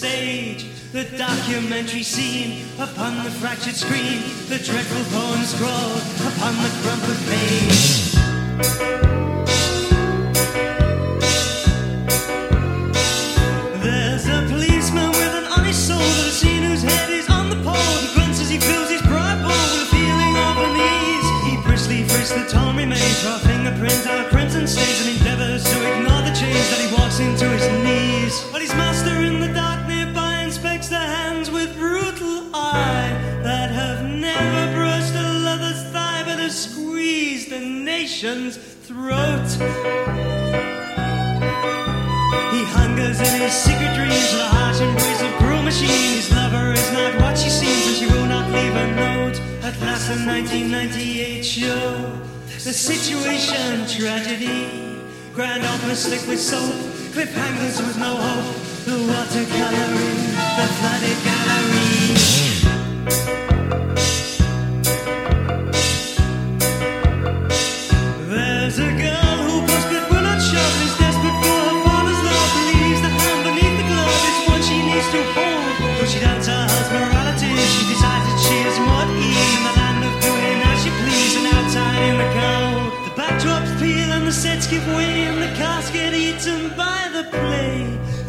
stage, the documentary scene upon the fractured screen, the dreadful poem scrawled upon the crumpled page. In his secret dreams for the harsh embrace of cruel machine. His lover is not what she seems, and she will not leave a note. At last, the 1998 show, the situation tragedy. Grand opera slick with soap, cliffhangers with no hope. The watercoloring, the flooded gallery.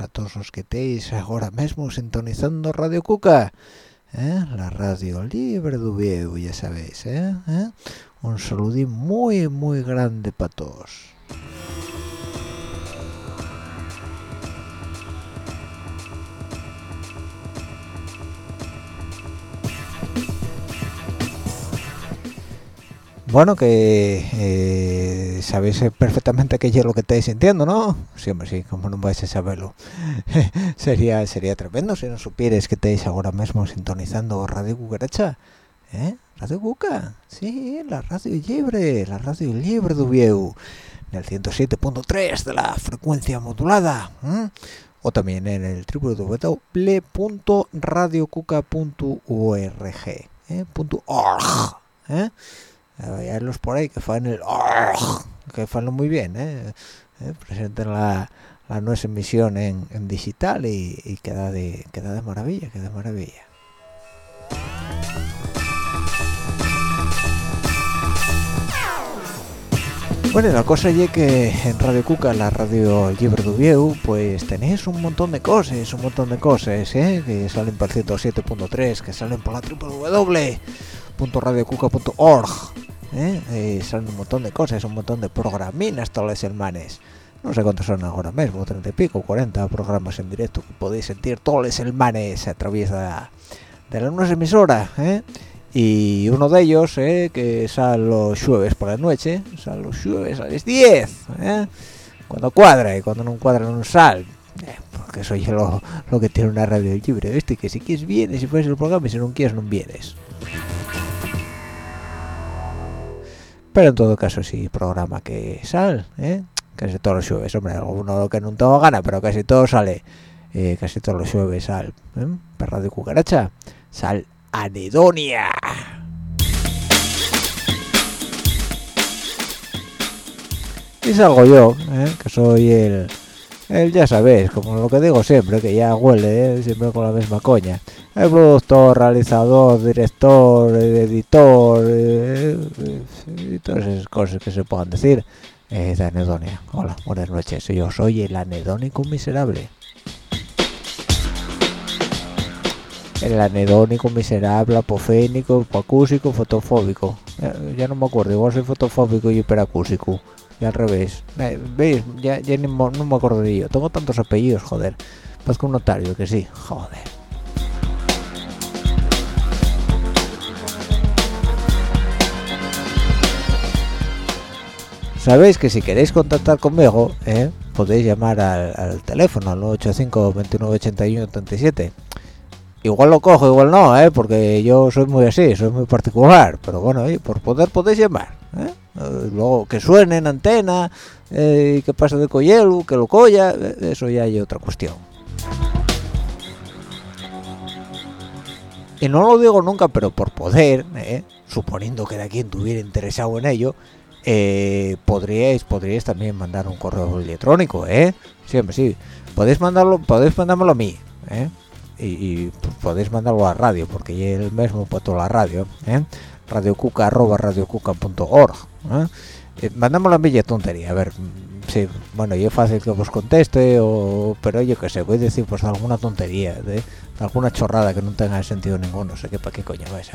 A todos, los que estéis ahora mismo sintonizando Radio Cuca, ¿eh? la radio libre de Oviedo, ya sabéis, ¿eh? ¿Eh? un saludín muy, muy grande para todos. Bueno, que eh, sabéis perfectamente qué es lo que estáis sintiendo, ¿no? Siempre sí, como no vais a saberlo. sería sería tremendo si no supierais que estáis ahora mismo sintonizando Radio Cucaracha. ¿Eh? Radio Cuca, sí, la radio libre, la radio libre de Uvieu, en el 107.3 de la frecuencia modulada. O también en el www.radiocuca.org. ¿eh? .org, ¿eh? Hay los por ahí que fan el que fan muy bien ¿eh? ¿Eh? presenten la, la nueva emisión en, en digital y, queda de queda de maravilla queda de maravilla bueno la cosa es que en Radio Cuca la radio libre de Uvieu pues tenéis un montón de cosas un montón de cosas ¿eh? que salen por el 107.3 que salen por la www radiocuca.org ¿eh? eh, son un montón de cosas un montón de programinas todos los hermanes no sé cuántos son ahora mismo 30 y pico 40 programas en directo que podéis sentir todos los hermanes a través de, la, las emisoras ¿eh? y uno de ellos ¿eh? que sale los jueves por la noche sale los jueves a las 10 ¿eh? cuando cuadra y cuando no cuadra no sal eh, porque es lo, lo, que tiene una radio libre ¿viste? que si quieres vienes si puedes el programa y si no quieres no vienes pero en todo caso sí programa que sal ¿eh? casi todos los jueves hombre alguno que no tengo gana pero casi todo sale eh, casi todos los jueves sal ¿eh? perra de cucaracha sal anedonia y salgo yo ¿eh? que soy el el ya sabéis como lo que digo siempre que ya huele ¿eh? siempre con la misma coña. El productor realizador director editor eh, y todas esas cosas que se puedan decir. Eh, de anedonia. Hola buenas noches. Yo soy el anedónico miserable. El anedónico miserable apofénico apacúsico fotofóbico. Ya, no me acuerdo igual soy fotofóbico y hiperacúsico al revés veis ya, ya ni, no me acuerdo de ello tengo tantos apellidos joder pues que un notario que sí joder sabéis que si queréis contactar conmigo ¿eh? podéis llamar al, teléfono al 985 29 81 37 igual lo cojo igual no ¿eh? porque yo soy muy así soy muy particular pero bueno por poder podéis llamar ¿eh? Luego que suene en antena eh, que pase de collelu que lo colla eso ya hay otra cuestión y no lo digo nunca pero por poder suponiendo que de quien estuviera interesado en ello podríais podríais también mandar un correo electrónico eh siempre sí podéis mandarlo podéis mandármelo a mí ¿eh? y, y, podéis mandarlo a radio porque ya el mismo puesto la radio ¿eh? radiocuca arroba radiocuca.org ¿eh? eh, mandámoslo a mí tontería a ver sí bueno yo fácil que os conteste o pero yo que sé voy a decir pues alguna tontería de, alguna chorrada que no tenga sentido ninguno no sé qué para qué coño vais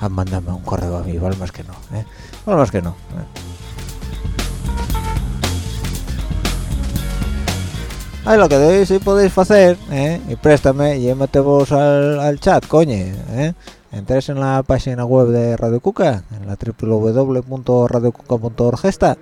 a, mandarme un correo a mí vale más que no ¿eh? vale más que no ¿eh? Ahí lo que debéis y podéis hacer, ¿eh? y préstame y metemos al, chat, coño, ¿eh? Entres en la página web de Radio Cuca, en la www.radiocuca.org está,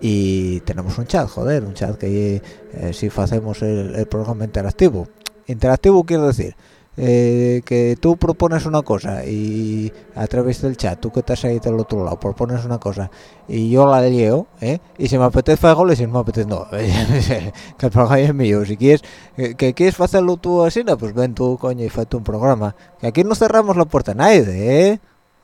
y tenemos un chat, joder, un chat que eh, si hacemos el, programa interactivo. Interactivo quiero decir eh, que tú propones una cosa y a través del chat, tú que estás ahí del otro lado, propones una cosa y yo la leo, ¿eh? y si me apetece hago y si no me apetece no, que el programa es mío, si quieres que, que quieres hacerlo tú así, no, pues ven tú coño y hazte un programa, que aquí no cerramos la puerta a nadie, ¿eh?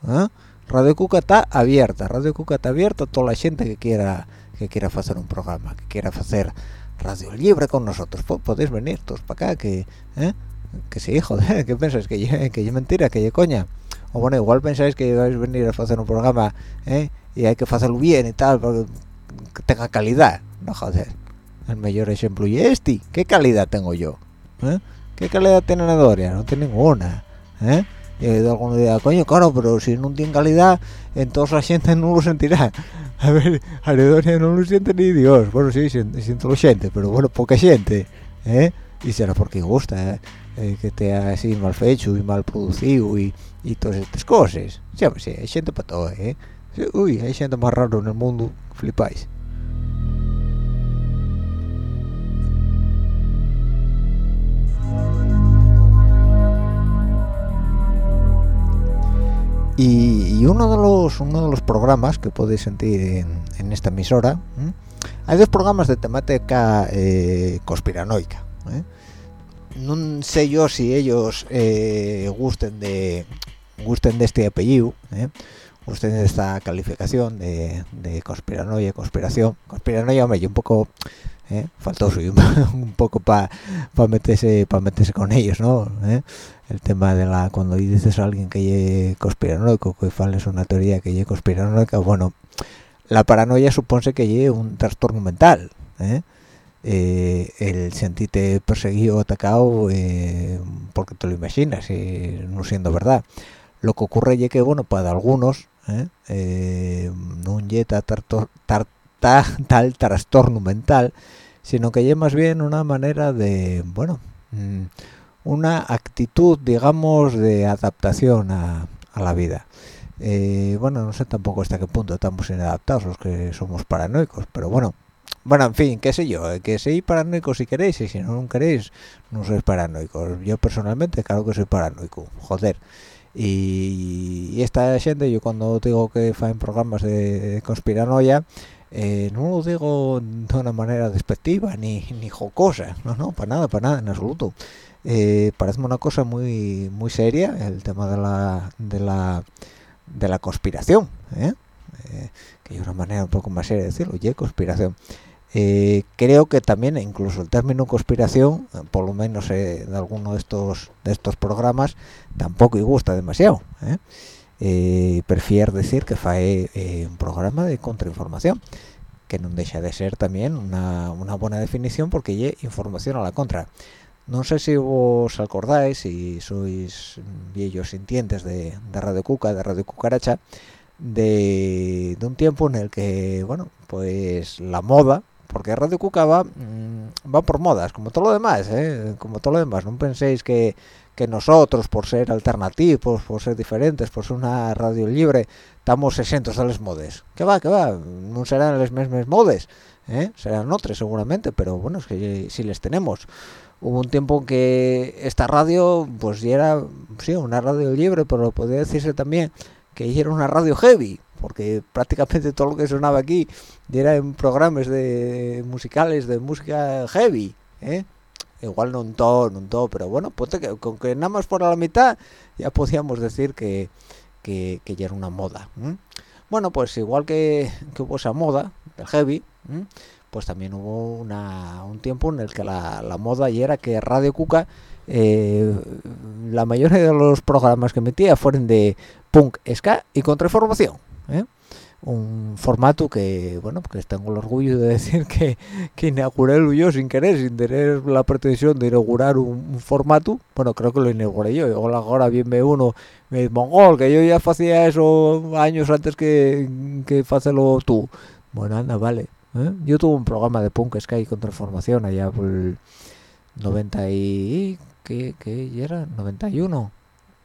¿Ah? Radio Cuca está abierta, Radio Cuca está abierta a toda la gente que quiera que quiera hacer un programa, que quiera hacer radio libre con nosotros, podéis venir todos para acá, que... ¿eh? Que sí, joder, ¿qué pensáis? ¿Que yo, que mentira? ¿Que yo coña? O bueno, igual pensáis que vais a venir a hacer un programa ¿eh? y hay que hacerlo bien y tal, para que tenga calidad. No, joder. El mayor ejemplo y este. ¿Qué calidad tengo yo? ¿Eh? ¿Qué calidad tiene Nedoria? No tiene ninguna. ¿eh? Y alguno dirá, coño, claro, pero si no tiene calidad, entonces la gente no lo sentirá. A ver, a Nedoria no lo siente ni Dios. Bueno, sí, siento lo gente, pero bueno, poca gente. ¿eh? Y será porque gusta, ¿eh? Eh, que esté así mal fecho y mal producido y, y todas estas cosas. Sí, sí, hay gente para todo, ¿eh? Uy, hay gente más raro en el mundo, flipáis. Y, uno de los uno de los programas que podéis sentir en, esta emisora, hay dos programas de temática eh, conspiranoica. ¿eh? No sé yo si ellos eh, gusten de gusten de este apellido eh, gusten de esta calificación de, de conspiranoia conspiración conspiranoia hombre un poco eh, faltoso y un, un poco para pa meterse para meterse con ellos no ¿Eh? el tema de la cuando dices a alguien que es conspiranoico que es una teoría que es conspiranoica bueno la paranoia supone que es un trastorno mental ¿eh? Eh, el sentirte perseguido atacado eh, porque te lo imaginas y no siendo verdad. Lo que ocurre es que bueno para algunos eh, no yeta tal trastorno mental sino que es más bien una manera de bueno mm, una actitud digamos de adaptación a, a la vida. Bueno no sé tampoco hasta qué punto estamos inadaptados los que somos paranoicos pero bueno bueno, en fin, qué sé yo, eh, que soy paranoico si queréis, y si no, no queréis, no sois paranoicos. Yo personalmente, claro que soy paranoico, joder. Y, esta gente, yo cuando digo que en programas de conspiranoia, eh, no lo digo de una manera despectiva ni, ni jocosa, no, no, para nada, para nada, en absoluto. Eh, parece una cosa muy muy seria el tema de la de la de la conspiración, ¿eh? que hay una manera un poco más seria de decirlo, oye, conspiración. Creo que también incluso el término conspiración por lo menos de alguno de estos de estos programas tampoco y gusta demasiado eh, prefiero decir que fue eh, un programa de contrainformación que no deja de ser también una, buena definición porque hay información a la contra. No sé si os acordáis si sois viejos sintientes de, Radio Cuca de Radio Cucaracha de, un tiempo en el que bueno pues la moda porque Radio Cuca va, mm, va por modas como todo lo demás ¿eh? como todo lo demás no penséis que que nosotros, por ser alternativos, por ser diferentes, por ser una radio libre, estamos exentos de las modes. ¿Qué va, qué va? No serán las mismas modes, ¿eh? serán otras seguramente, pero bueno, es que si les tenemos. Hubo un tiempo en que esta radio, pues ya era, sí, una radio libre, pero podría decirse también que era una radio heavy, porque prácticamente todo lo que sonaba aquí era en programas de musicales de música heavy, ¿eh? igual no un todo, un todo, pero bueno, que, con que nada más por la mitad ya podíamos decir que, que, ya era una moda. Bueno, pues igual que, hubo esa moda del heavy, pues también hubo una, un tiempo en el que la, moda ya era que Radio Cuca, eh, la mayoría de los programas que emitía fueron de punk, ska y contrainformación. ¿Eh? un formato que bueno que tengo el orgullo de decir que, que inauguré yo sin querer sin tener la pretensión de inaugurar un, formato bueno creo que lo inauguré yo. Ahora, ahora bien me uno me mongol que yo ya hacía eso años antes que que hacerlo tú. Bueno anda vale ¿eh? yo tuve un programa de punk sky con transformación allá por el 90 y ¿qué, qué era 91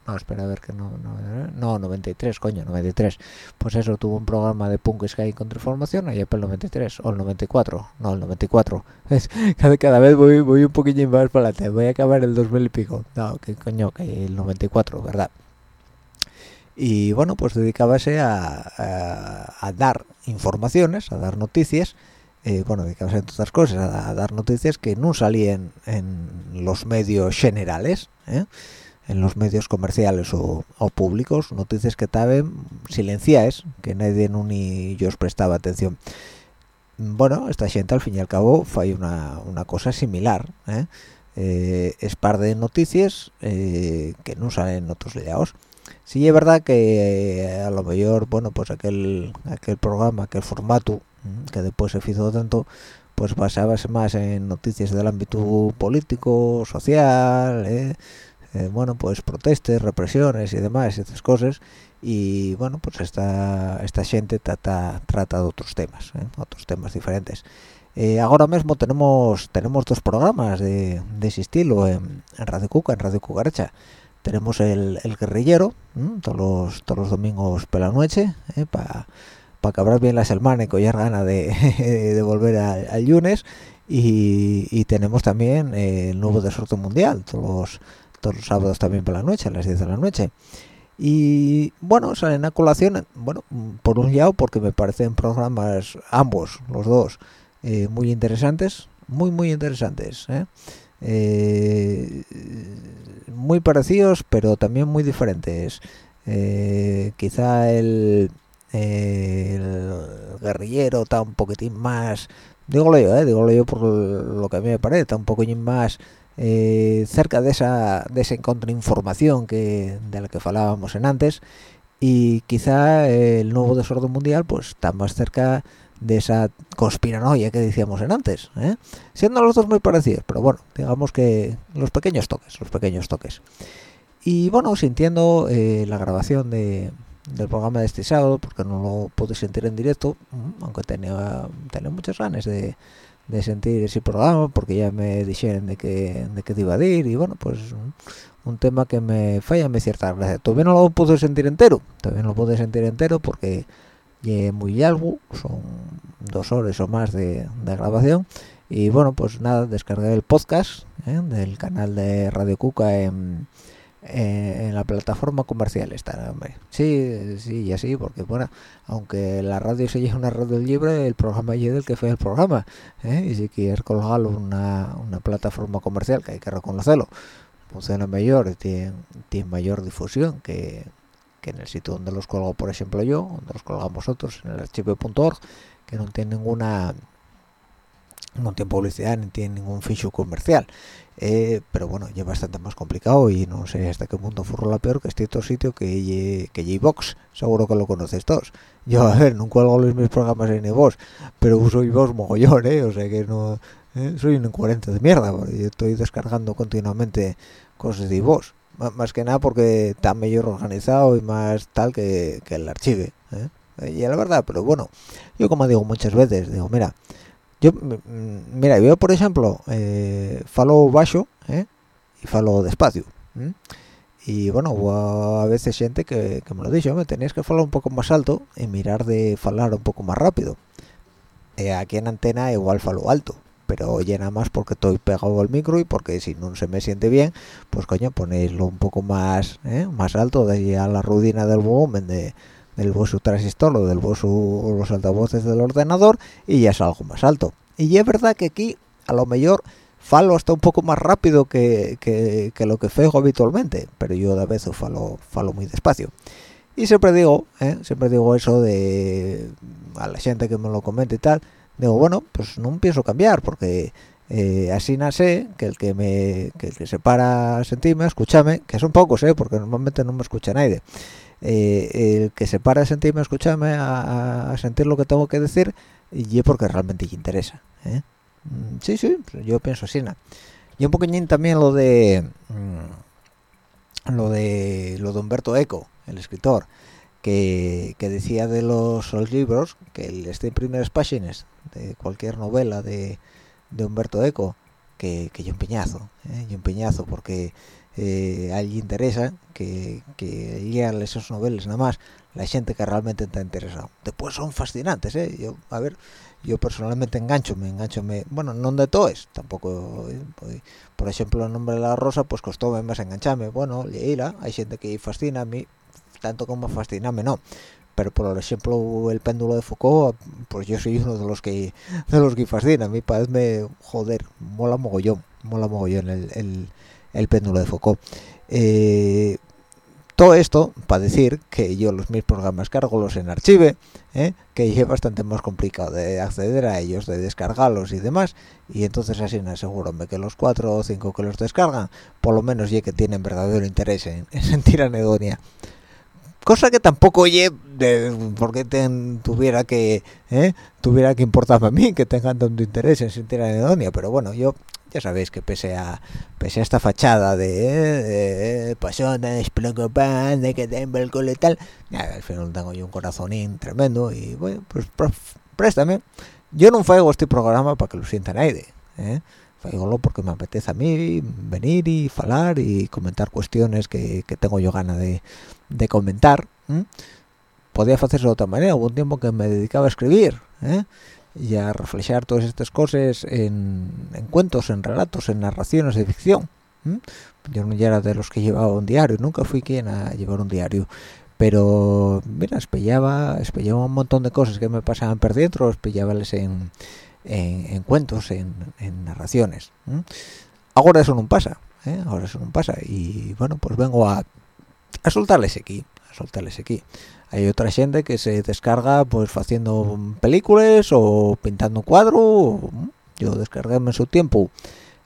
no, espera a ver que no, no, no, 93, coño, 93. Pues eso, tuvo un programa de punk sky con transformación allá por el 93, o el 94, no, el 94. cada, cada vez voy, voy un poquillo más para adelante, voy a acabar el 2000 y pico. No, que coño, que el 94, ¿verdad? Y bueno, pues dedicábase a, a, dar informaciones, a dar noticias, eh, bueno, dedicábase a otras cosas, a, dar noticias que no salían en los medios generales, ¿eh? En los medios comerciales o, públicos, noticias que estaban silenciadas, que nadie ni yo os prestaba atención. Bueno, esta gente al fin y al cabo fue una, una cosa similar, ¿eh? Eh, es par de noticias eh, que no salen en otros lados. Sí es verdad que a lo mejor, bueno, pues aquel aquel programa, aquel formato que después se hizo tanto, pues basábase más en noticias del ámbito político, social, ¿eh? Bueno pues protestas represiones y demás estas cosas y bueno pues esta esta gente trata trata de otros temas ¿eh? otros temas diferentes eh, ahora mismo tenemos tenemos dos programas de, ese estilo en, Radio Cuca en Radio Cucaracha tenemos el, guerrillero todos los todos los domingos por la noche para para cabrar bien la semana y coger gana de, de volver al lunes y, tenemos también el nuevo desorto mundial todos los todos los sábados también por la noche, a las 10 de la noche. Y bueno, salen a colación, bueno, por un lado porque me parecen programas, ambos, los dos, eh, muy interesantes, muy, muy interesantes. ¿eh? Eh, muy parecidos, pero también muy diferentes. quizá el, el guerrillero está un poquitín más, digo yo, eh, digo yo por lo que a mí me parece, está un poquitín más eh, cerca de esa de esa contrainformación que de la que hablábamos en antes y quizá el nuevo desorden mundial pues está más cerca de esa conspiranoia que decíamos en antes ¿eh? siendo los dos muy parecidos pero bueno digamos que los pequeños toques los pequeños toques y bueno sintiendo eh, la grabación de, del programa de este sábado porque no lo pude sentir en directo aunque tenía, tenía muchas ganas de de sentir ese programa porque ya me dijeron de que de que iba a ir y bueno pues un, tema que me falla me cierta gracia todavía no lo puedo sentir entero todavía no lo puedo sentir entero porque es muy algo son dos horas o más de, de grabación y bueno pues nada descargué el podcast ¿eh? del canal de Radio Cuca en, eh, en la plataforma comercial está hombre. sí sí y así porque bueno aunque la radio se lleva una radio libre el programa llega el que fue el programa ¿eh? y si quieres colgarlo una, una plataforma comercial que hay que reconocerlo funciona mejor tiene, tiene mayor difusión que, que en el sitio donde los colgo por ejemplo yo donde los colgamos otros en el archivo.org que no tiene ninguna no tiene publicidad ni tiene ningún ficho comercial. Eh, pero bueno ya es bastante más complicado y no sé hasta qué punto furro la peor que este otro sitio que que J-Box. Seguro que lo conoces todos. Yo a ver nunca cuelgo los mis programas en iVoox pero uso iVoox mogollón eh o sea que no eh, soy un incoherente de mierda porque estoy descargando continuamente cosas de iVoox más que nada porque está mejor organizado y más tal que, que el archivo ¿eh? y la verdad pero bueno yo como digo muchas veces digo mira yo mira yo por ejemplo eh, falo bajo ¿eh? y falo despacio y bueno a veces gente que, me lo dicho me tenéis que falar un poco más alto y mirar de falar un poco más rápido eh, aquí en antena igual falo alto pero llena más porque estoy pegado al micro y porque si no se me siente bien pues coño ponéislo un poco más ¿eh? más alto de a la rutina del volumen de del vuestro transistor o del vuestro los altavoces del ordenador y ya es algo más alto. Y es verdad que aquí a lo mejor falo hasta un poco más rápido que, que, que lo que fego habitualmente pero yo de vez falo falo muy despacio. Y siempre digo ¿eh? siempre digo eso de a la gente que me lo comente y tal digo bueno pues no pienso cambiar porque eh, así nace que el que me que el que se para a sentirme escúchame que son pocos eh porque normalmente no me escucha nadie eh, el que se para a sentirme a, a, sentir lo que tengo que decir y es porque realmente le interesa ¿eh? sí sí yo pienso así ¿no? y un poquillín también lo de mm, lo de lo de Humberto Eco el escritor que, que, decía de los, libros que el este en primeras páginas de cualquier novela de, de Humberto Eco que, yo un peñazo ¿eh? yo un peñazo porque eh, interesa que, que lean esas novelas nada más la gente que realmente está interesado después son fascinantes ¿eh? yo a ver yo personalmente engancho me engancho me bueno no de todos tampoco ¿eh? por ejemplo el nombre de la rosa pues costó más engancharme bueno leíla hay gente que fascina a mí tanto como fascinarme no pero por ejemplo el péndulo de Foucault pues yo soy uno de los que de los que fascina a mí parece joder mola mogollón mola mogollón el, el, el péndulo de Foucault eh, todo esto para decir que yo los mis programas cargo los en archive ¿eh? que es bastante más complicado de acceder a ellos de descargarlos y demás y entonces así me asegúrame que los cuatro o cinco que los descargan por lo menos ya que tienen verdadero interés en, en sentir anedonia cosa que tampoco oye porque tuviera que ¿eh? tuviera que importarme a mí que tengan tanto interés en sentir anedonia pero bueno yo ya sabéis que pese a pese a esta fachada de, eh, pasión de pan de que tengo el cole y tal ya, al final tengo yo un corazonín tremendo y bueno pues préstame yo no fuego este programa para que lo sienta nadie ¿eh? porque me apetece a mí venir y hablar y comentar cuestiones que, que tengo yo ganas de, de comentar ¿eh? podía hacerse de otra manera hubo un tiempo que me dedicaba a escribir ¿eh? Y a reflejar todas estas cosas en, en, cuentos, en relatos, en narraciones de ficción. Yo no era de los que llevaba un diario, nunca fui quien a llevar un diario. Pero, mira, espellaba, espellaba un montón de cosas que me pasaban por dentro, espellábales en, en, en cuentos, en, narraciones. Ahora eso no pasa, ¿eh? ahora eso no pasa. Y bueno, pues vengo a, a soltarles aquí, a soltarles aquí hay otra gente que se descarga pues haciendo películas o pintando cuadros yo descargué en su tiempo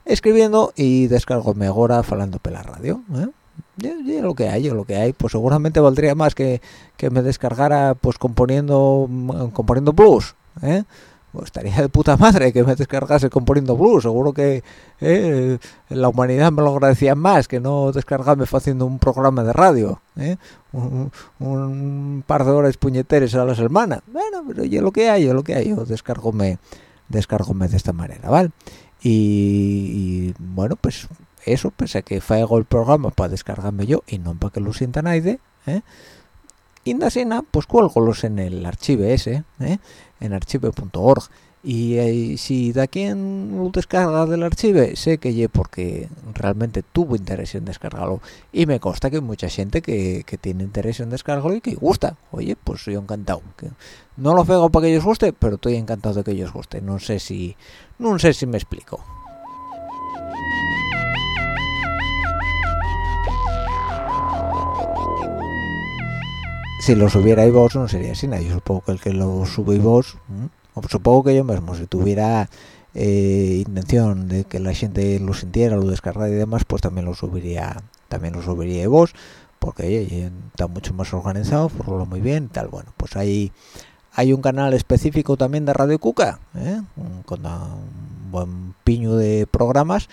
escribiendo y descargo ahora falando por la radio ¿eh? lo que hay lo que hay pues seguramente valdría más que, que me descargara pues componiendo componiendo blues ¿eh? Pues estaría de puta madre que me descargase componiendo blues seguro que eh, la humanidad me lo agradecía más que no descargarme haciendo un programa de radio ¿eh? un, par de horas puñeteres a la semana bueno pero yo lo que hay yo lo que hay yo descargome descargome de esta manera vale y, bueno pues eso pensé que faigo el programa para descargarme yo y no para que lo sienta nadie ¿eh? Y así pues cuélgolos en el archivo ese ¿eh? en archive.org y eh, si de quien lo descarga del archivo sé que ye porque realmente tuvo interés en descargarlo. Y me consta que hay mucha gente que, que tiene interés en descargarlo y que gusta. Oye pues soy encantado. Que no lo pego para que ellos guste pero estoy encantado de que ellos guste no sé si no sé si me explico si lo subiera vos no sería así yo supongo que el que lo sube vos supongo que yo mismo si tuviera eh, intención de que la gente lo sintiera lo descargara y demás pues también lo subiría también lo subiría vos porque está mucho más organizado por muy bien tal. Bueno pues ahí hay un canal específico también de Radio Cuca ¿eh? con un buen piño de programas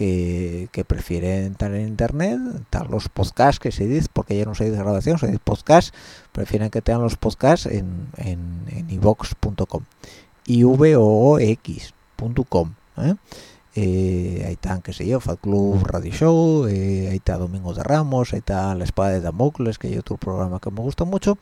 que, prefieren estar en internet, estar los podcasts que se dice, porque ya no se dice grabación, se dice podcast, prefieren que tengan los podcasts en en, en ivox.com ivoox.com ¿eh? eh, ahí están, qué sé yo, Fat Club Radio Show, eh, ahí está Domingo de Ramos, ahí está La Espada de Damocles, que hay otro programa que me gusta mucho,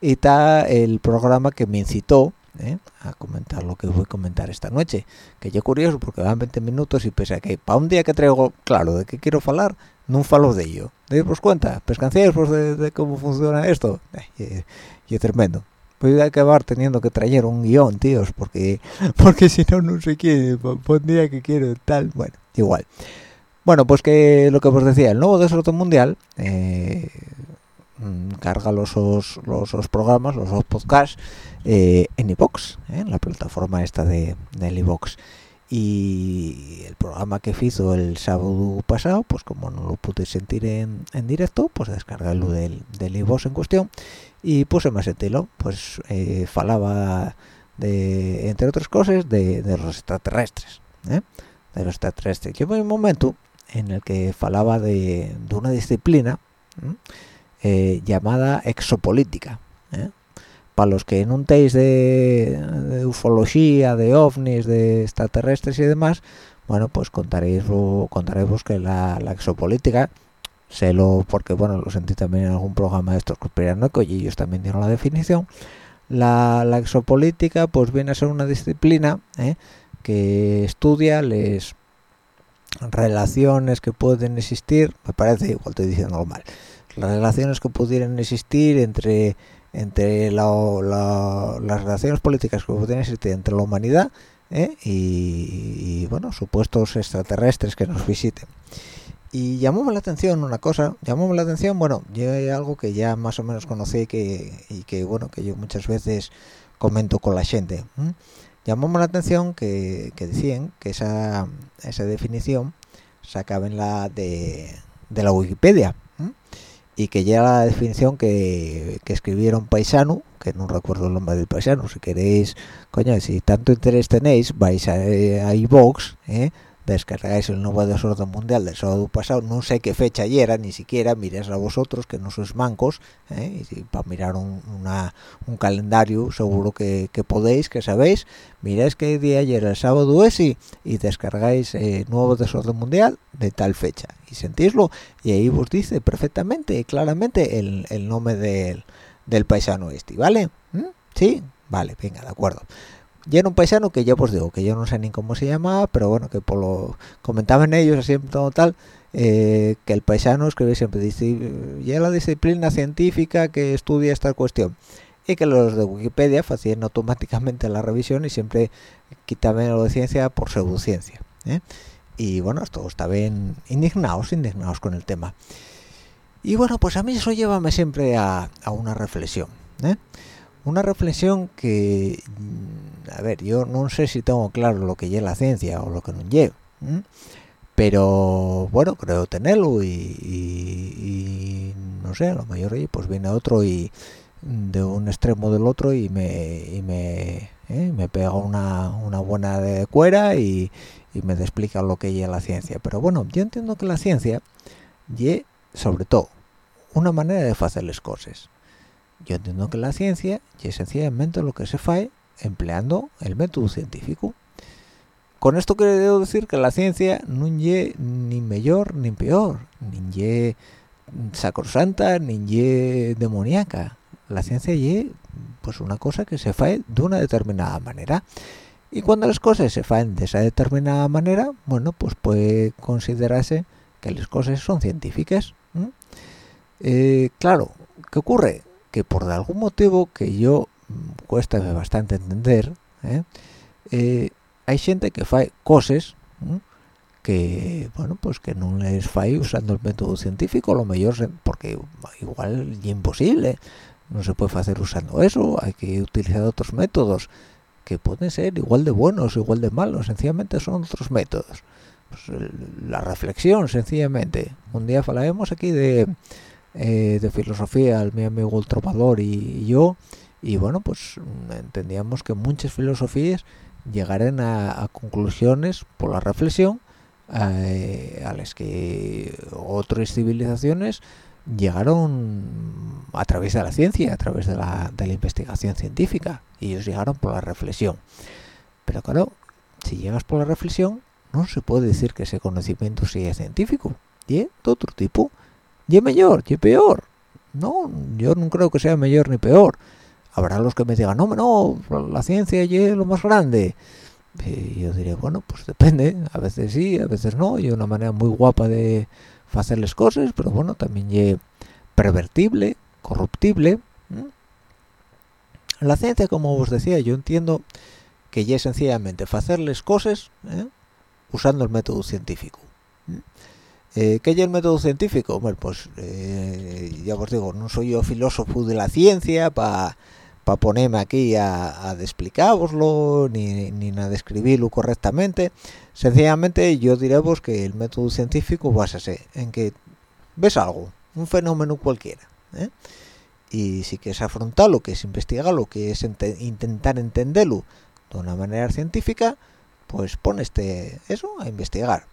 y está el programa que me incitó ¿eh? a comentar lo que voy a comentar esta noche que yo curioso porque van 20 minutos y pese a que para un día que traigo claro de qué quiero hablar no falo de ello. De pues cuenta pescancieros pues de, cómo funciona esto. Eh, y, es tremendo. Voy a acabar teniendo que traer un guion tíos porque porque si no no sé qué por día que quiero tal. Bueno igual. Bueno pues que lo que os decía el nuevo desorden mundial eh, carga los, los, programas, los, podcasts eh, en iVox, ¿eh? en la plataforma esta de, del iVox. Y el programa que hizo el sábado pasado, pues como no lo pude sentir en, en directo, pues descargarlo del, del iVox en cuestión y puse más estilo, pues eh, falaba de, entre otras cosas, de, de los extraterrestres, ¿eh? de los extraterrestres. Yo un momento en el que falaba de, de una disciplina, eh, llamada exopolítica. ¿eh? Para los que no teis de, ufología, de ovnis, de extraterrestres y demás, bueno, pues contaréis contaréis que la, exopolítica, sé lo porque bueno, lo sentí también en algún programa de estos conspiranoicos y ellos también dieron la definición. La, exopolítica pues viene a ser una disciplina ¿eh? que estudia las relaciones que pueden existir, me parece, igual estoy diciendo mal, las relaciones que pudieran existir entre entre las relaciones políticas que pudieran existir entre la humanidad ¿eh? y, bueno supuestos extraterrestres que nos visiten y llamóme la atención una cosa llamóme la atención bueno yo hay algo que ya más o menos conocí que y que bueno que yo muchas veces comento con la gente ¿eh? llamóme la atención que, decían que esa esa definición sacaba en la de, de la Wikipedia y que ya la definición que, que escribieron paisano que no recuerdo el nombre del paisano si queréis coño si tanto interés tenéis vais a, eh, a iVox ¿eh? Descargáis el nuevo desorden mundial del sábado pasado no sé qué fecha ayer era ni siquiera miréis a vosotros que no sois mancos ¿eh? y para mirar un, un calendario seguro que, podéis que sabéis miráis qué día ayer el sábado es y, y descargáis eh, nuevo desorden mundial de tal fecha y sentíslo y ahí os dice perfectamente y claramente el, el nombre del, del paisano este ¿vale? ¿Mm? sí vale venga de acuerdo y era un paisano que ya pues digo que yo no sé ni cómo se llamaba pero bueno que por lo comentaban ellos así todo tal eh, que el paisano escribe siempre ya la disciplina científica que estudia esta cuestión y que los de Wikipedia hacían automáticamente la revisión y siempre quitaban lo de ciencia por pseudociencia ¿eh? y bueno todos estaban indignados indignados con el tema y bueno pues a mí eso llévame siempre a, a una reflexión ¿eh? Una reflexión que mm, a ver yo no sé si tengo claro lo que lleva la ciencia o lo que no lleva pero bueno creo tenerlo y, no sé a lo mejor pues viene otro y de un extremo del otro y me me, ¿eh? me pega una, una buena de cuera y, y me explica lo que lleva la ciencia. Pero bueno yo entiendo que la ciencia y sobre todo una manera de hacer las cosas yo entiendo que la ciencia es sencillamente lo que se hace empleando el método científico. Con esto quiero decir que la ciencia no es ni mejor ni peor, ni sacrosanta, ni es demoníaca. la ciencia es pues una cosa que se hace de una determinada manera y cuando las cosas se hacen de esa determinada manera bueno pues puede considerarse que las cosas son científicas eh, claro ¿qué ocurre? Que por algún motivo que yo mm, cuesta bastante entender ¿eh? Eh, hay gente que hace cosas que bueno pues que no les fai usando el método científico lo mejor porque igual es imposible no se puede hacer usando eso hay que utilizar otros métodos que pueden ser igual de buenos igual de malos sencillamente son otros métodos. Pues, la reflexión sencillamente. Un día hablaremos aquí de eh, de filosofía el mi amigo el trovador y, yo y bueno pues entendíamos que muchas filosofías llegarán a conclusiones por la reflexión eh, a las que otras civilizaciones llegaron a través de la ciencia, a través de la, investigación científica, y ellos llegaron por la reflexión. Pero claro, si llegas por la reflexión, no se puede decir que ese conocimiento sea científico, y de otro tipo, y mejor, y peor. No, yo no creo que sea mejor ni peor. Habrá los que me digan, no, no, la ciencia es lo más grande y yo diría, bueno, pues depende, a veces sí, a veces no, y una manera muy guapa de hacerles cosas, pero bueno, también es pervertible, corruptible. La ciencia, como os decía, yo entiendo que ya sencillamente hacerles cosas ¿eh? usando el método científico. Eh, ¿Qué es el método científico? Bueno, pues eh, ya os digo, no soy yo filósofo de la ciencia para para ponerme aquí a, a ni, ni a describirlo correctamente sencillamente yo diré vos que el método científico ser en que ves algo un fenómeno cualquiera ¿eh? y si quieres afrontarlo que es investigarlo que es intentar entenderlo de una manera científica pues pones eso a investigar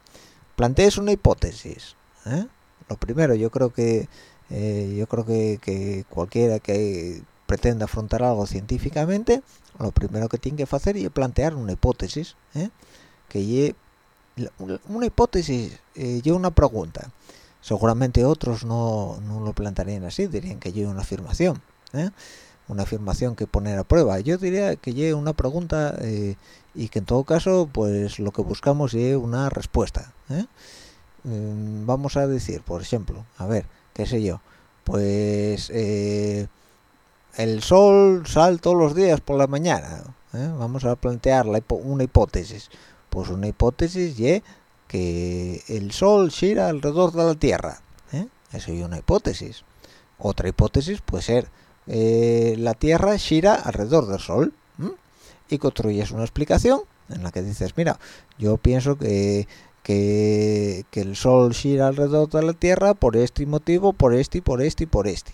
plantees una hipótesis ¿eh? lo primero yo creo que eh, yo creo que, cualquiera que pretende afrontar algo científicamente, lo primero que tiene que hacer es plantear una hipótesis, ¿eh? que una hipótesis eh, una pregunta. Seguramente otros no, no, lo plantearían así, dirían que lleve una afirmación, una afirmación que poner a prueba. Yo diría que lleve una pregunta eh, y que en todo caso, pues lo que buscamos es una respuesta. Mm, vamos a decir, por ejemplo, a ver, qué sé yo, pues el sol sale todos los días por la mañana. ¿eh? Vamos a plantear una hipótesis. Pues una hipótesis es que el sol gira alrededor de la Tierra. ¿eh? Eso es una hipótesis. Otra hipótesis puede ser eh, la Tierra gira alrededor del sol. Y construyes una explicación en la que dices, mira, yo pienso que, que, que el sol gira alrededor de la Tierra por este motivo, por este, por este y por este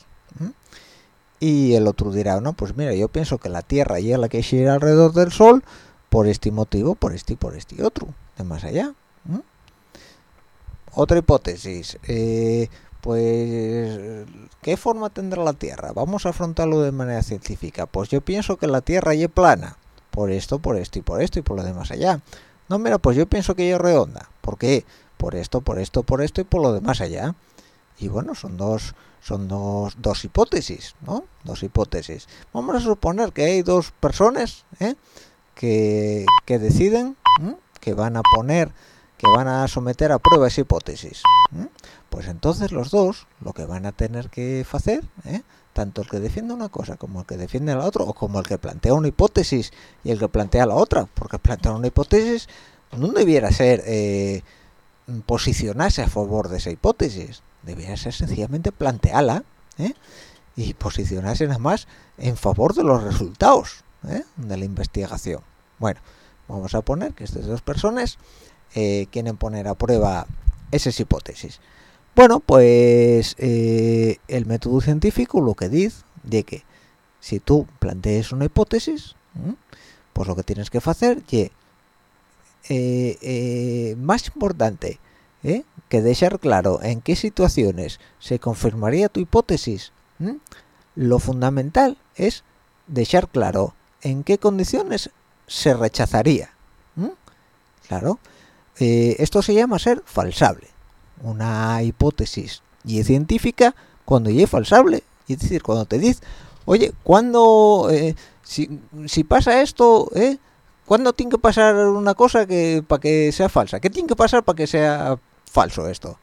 y el otro dirá, no, pues mira, yo pienso que la Tierra es la que gira alrededor del Sol por este motivo, por este y por este otro, de más allá. Otra hipótesis, eh, pues, ¿qué forma tendrá la Tierra? Vamos a afrontarlo de manera científica. Pues yo pienso que la Tierra es plana, por esto, por esto y por esto y por lo demás allá. No, mira, pues yo pienso que es redonda. ¿Por qué? Por esto, por esto, por esto y por lo demás allá. Y bueno, son dos son dos, dos hipótesis, ¿no? Dos hipótesis. Vamos a suponer que hay dos personas ¿eh? que, que, deciden que van a poner, que van a someter a prueba esa hipótesis. Pues entonces los dos lo que van a tener que hacer, ¿eh? Tanto el que defiende una cosa como el que defiende la otra, o como el que plantea una hipótesis y el que plantea la otra, porque plantear una hipótesis no debiera ser eh, posicionarse a favor de esa hipótesis, debería ser sencillamente plantearla ¿eh? y posicionarse nada más en favor de los resultados ¿eh? de la investigación. Bueno, vamos a poner que estas dos personas eh, quieren poner a prueba esas hipótesis. Bueno, pues el método científico lo que dice de que si tú plantees una hipótesis, pues lo que tienes que hacer es más importante ¿eh? que dejar claro en qué situaciones se confirmaría tu hipótesis. Lo fundamental es dejar claro en qué condiciones se rechazaría. Claro, eh, esto se llama ser falsable. Una hipótesis y es científica cuando es falsable, es decir, cuando te dice oye cuando eh, si, pasa esto eh ¿Cuándo tiene que pasar una cosa que para que sea falsa? ¿Qué tiene que pasar para que sea falso esto?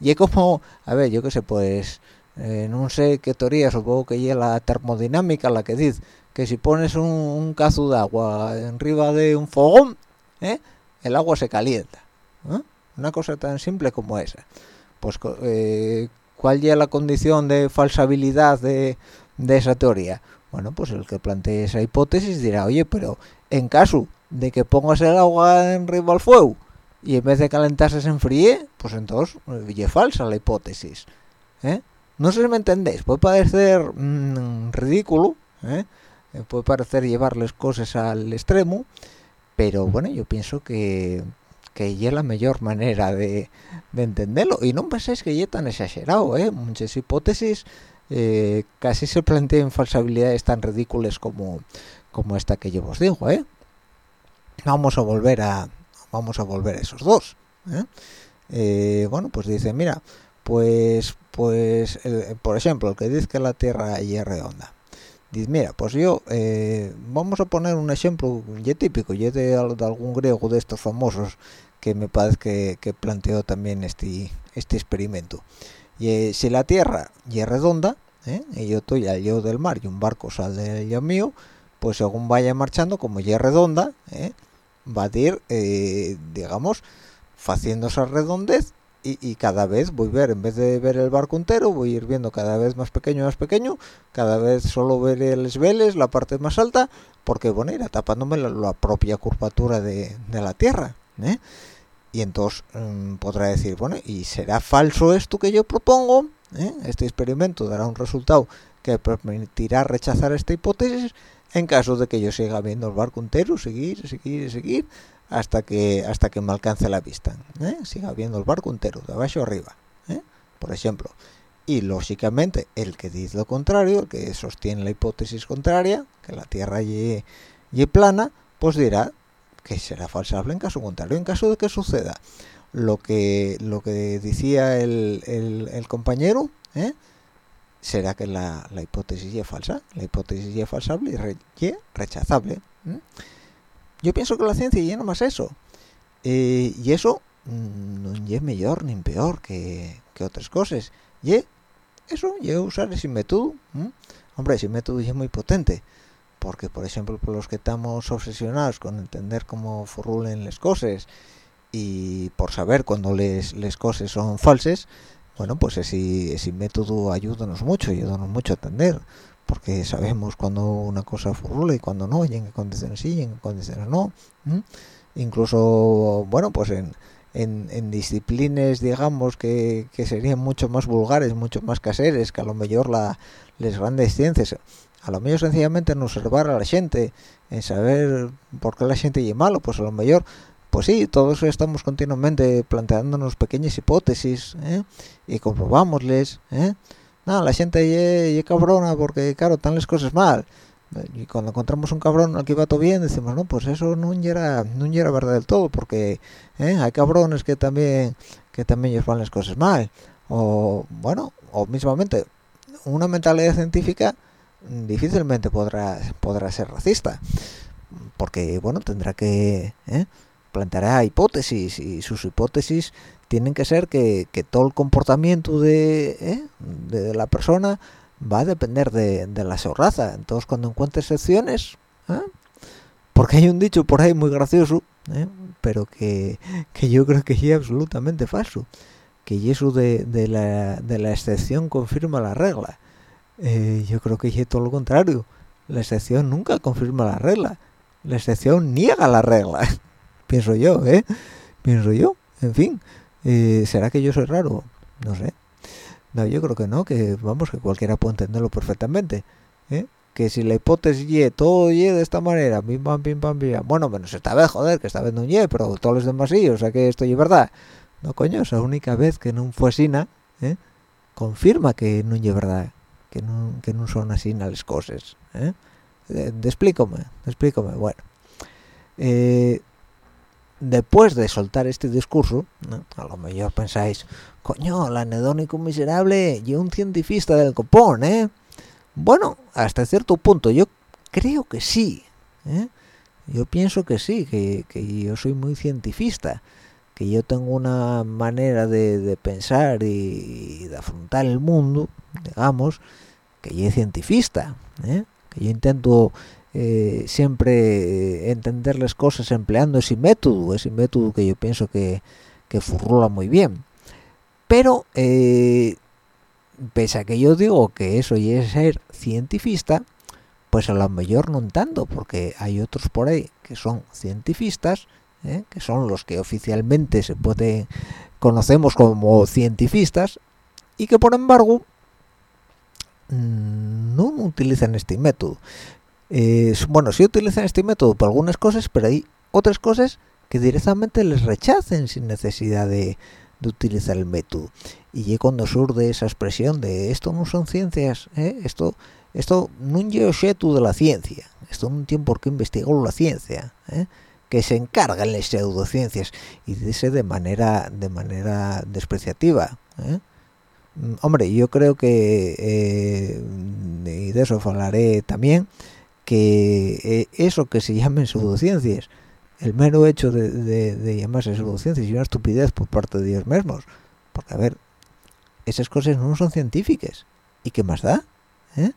Y es como, a ver, yo qué sé, pues, eh, no sé qué teoría, supongo que es la termodinámica la que dice que si pones un, un cazo de agua arriba de un fogón, ¿eh? el agua se calienta. Una cosa tan simple como esa. Pues, eh, ¿cuál es la condición de falsabilidad de, de esa teoría? Bueno, pues el que plantee esa hipótesis dirá, oye, pero en caso de que pongas el agua en arriba al fuego y en vez de calentarse se enfríe, pues entonces es falsa la hipótesis. ¿eh? No sé si me entendéis, puede parecer mmm, ridículo, ¿eh? puede parecer llevarles cosas al extremo, pero bueno, yo pienso que que es la mejor manera de, de, entenderlo y no penséis que es tan exagerado, ¿eh? muchas hipótesis eh, casi se plantean falsabilidades tan ridículas como, como esta que yo os digo, ¿eh? Vamos a volver a vamos a volver a esos dos. ¿eh? Eh, bueno, pues dice, mira, pues pues el, por ejemplo, el que dice que la Tierra es redonda. Dice, mira, pues yo eh, vamos a poner un ejemplo ya típico, ya de, de, algún griego de estos famosos que me parece que, planteó también este este experimento. Y si la Tierra es redonda, ¿eh? y yo estoy al lado del mar y un barco sale del mío, pues según vaya marchando, como ya es redonda, ¿eh? va a ir, eh, digamos, haciendo esa redondez y, cada vez voy a ver, en vez de ver el barco entero, voy a ir viendo cada vez más pequeño, más pequeño, cada vez solo veré los veles, la parte más alta, porque bueno, irá tapándome la, propia curvatura de, la Tierra. ¿eh? Y entonces mmm, podrá decir, bueno, ¿y será falso esto que yo propongo? ¿Eh? Este experimento dará un resultado que permitirá rechazar esta hipótesis en caso de que yo siga viendo el barco entero, seguir, seguir, seguir, hasta que hasta que me alcance la vista. ¿eh? Siga viendo el barco entero, de abajo arriba, ¿eh? por ejemplo. Y lógicamente el que dice lo contrario, el que sostiene la hipótesis contraria, que la Tierra y, plana, pues dirá que será falsable en caso contrario. En caso de que suceda lo que lo que decía el, el, compañero, ¿eh? será que la, la, hipótesis es falsa, la hipótesis es falsable y, re, y rechazable. Yo pienso que la ciencia ya no más eso. Eh, y eso mmm, no es mejor ni peor que, que otras cosas. Y eso, y usar ese método. ¿eh? Hombre, ese método es muy potente. Porque, por ejemplo, por los que estamos obsesionados con entender cómo formulen las cosas y por saber cuando les, les cosas son falsas, bueno, pues ese, ese método ayúdanos mucho, ayúdanos mucho a entender, porque sabemos cuando una cosa furula y cuando no, y en qué condiciones sí, y en qué condiciones no. ¿Mm? Incluso, bueno, pues en, en, en disciplinas, digamos, que, que, serían mucho más vulgares, mucho más caseres, que a lo mejor la, las grandes ciencias, a lo mejor sencillamente en observar a la gente, en saber por qué la gente es malo, pues a lo mejor pues sí, todos estamos continuamente planteándonos pequeñas hipótesis ¿eh? y comprobámosles. ¿eh? No, la gente es cabrona porque, claro, están las cosas mal. Y cuando encontramos un cabrón al que va todo bien, decimos, no, pues eso no era, no era verdad del todo, porque ¿eh? hay cabrones que también que también llevan las cosas mal. O, bueno, o mismamente, una mentalidad científica difícilmente podrá, podrá ser racista. Porque, bueno, tendrá que... ¿eh? hipótesis y sus hipótesis tienen que ser que, todo el comportamiento de, ¿eh? de, la persona va a depender de, la su raza. Entonces cuando encuentres excepciones, ¿eh? porque hay un dicho por ahí muy gracioso, ¿eh? pero que, yo creo que es absolutamente falso, que eso de, la, excepción confirma la regla. Yo creo que es todo lo contrario. La excepción nunca confirma la regla. La excepción niega la regla pienso yo, ¿eh? Pienso yo, en fin, eh, ¿será que yo soy raro? No sé. No, yo creo que no, que vamos, que cualquiera puede entenderlo perfectamente, ¿eh? Que si la hipótesis y todo y de esta manera, pim pam, pim pam, pim bueno, menos esta vez, joder, que esta vez no y pero todos los demás sí, o sea que esto es verdad. No, coño, esa única vez que no fue así, ¿eh? confirma que no es verdad, que no, que no son así las cosas, ¿eh? De, de explícame, explícame, bueno. Eh, después de soltar este discurso, ¿no? a lo mejor pensáis, coño, el anedónico miserable y un cientifista del copón, ¿eh? bueno hasta cierto punto yo creo que sí ¿eh? yo pienso que sí que, que, yo soy muy cientifista que yo tengo una manera de, de pensar y, de afrontar el mundo digamos que yo soy cientifista ¿eh? que yo intento eh, siempre entender las cosas empleando ese método ese método que yo pienso que, que furrula muy bien pero eh, pese a que yo digo que eso y es ser cientifista pues a lo mejor no tanto porque hay otros por ahí que son cientifistas ¿eh? que son los que oficialmente se puede conocemos como cientifistas y que por embargo mm, no utilizan este método eh, bueno sí utilizan este método para algunas cosas pero hay otras cosas que directamente les rechacen sin necesidad de, de utilizar el método y cuando surge esa expresión de esto no son ciencias ¿eh? esto esto no es de la ciencia esto no tiene por qué investigar la ciencia ¿eh? que se encargan las pseudociencias y dice de manera de manera despreciativa ¿eh? mm, hombre yo creo que y de eso hablaré también que eso que se llamen pseudociencias el mero hecho de, de, de llamarse pseudociencias y una estupidez por parte de ellos mismos porque a ver esas cosas no son científicas y qué más da ¿Eh?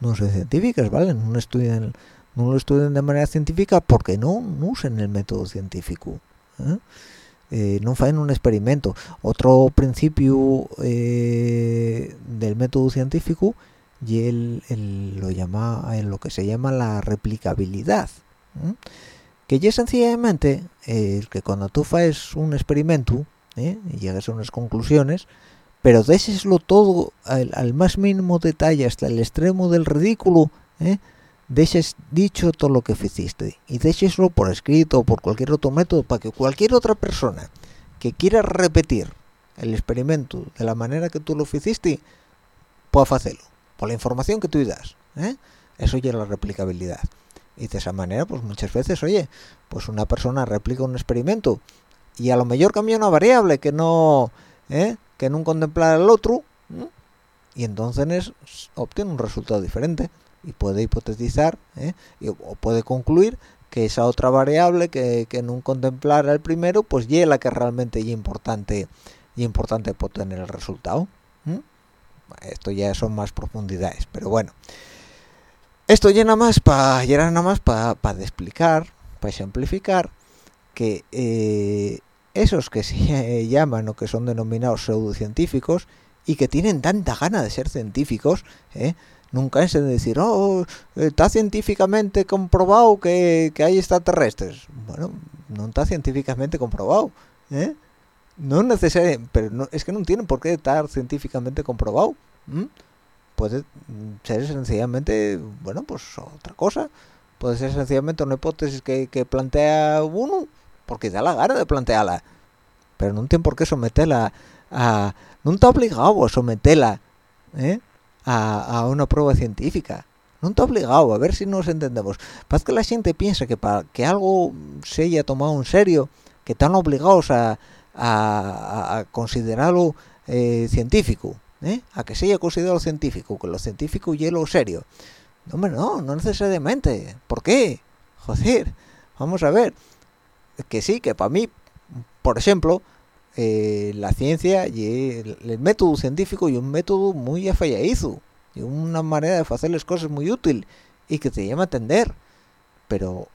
no son científicas vale no estudian no lo estudian de manera científica porque no, usan el método científico ¿eh? Eh, no hacen un experimento otro principio del método científico y él, lo llama en lo que se llama la replicabilidad que ya sencillamente que cuando tú haces un experimento y llegas a unas conclusiones pero déjeslo todo al, más mínimo detalle hasta el extremo del ridículo ¿eh? dejes dicho todo lo que hiciste y déjeslo por escrito o por cualquier otro método para que cualquier otra persona que quiera repetir el experimento de la manera que tú lo hiciste pueda hacerlo por la información que tú das ¿eh? eso ya es la replicabilidad y de esa manera pues muchas veces oye pues una persona replica un experimento y a lo mejor cambia una variable que no ¿eh? que no contemplar el otro y entonces obtiene un resultado diferente y puede hipotetizar ¿eh? o puede concluir que esa otra variable que, que no contemplara el primero pues y la que realmente es importante y importante el resultado esto ya son más profundidades pero bueno esto llena más para nada más para explicar para ejemplificar que eh, esos que se llaman o que son denominados pseudocientíficos y que tienen tanta gana de ser científicos, ¿eh? nunca es de decir, oh, está científicamente comprobado que, hay extraterrestres. Bueno, no está científicamente comprobado. ¿eh? No necesariamente, pero es que no tienen por qué estar científicamente comprobado. Puede ser sencillamente, bueno, pues otra cosa. Puede ser sencillamente una hipótesis que, que plantea uno porque da la gana de plantearla pero no tiene por qué someterla a no está obligado a someterla ¿eh? a, una prueba científica no está obligado a ver si nos entendemos pasa que la gente piensa que para que algo se haya tomado en serio que están obligados a, considerarlo eh, científico ¿eh? a que se haya considerado científico que lo científico y lo serio no, hombre, no, no necesariamente ¿por qué? joder, vamos a ver que sí, que para mí, por ejemplo, eh, la ciencia y el, método científico y un método muy afalladizo y una manera de hacer las cosas muy útil y que te llama a atender pero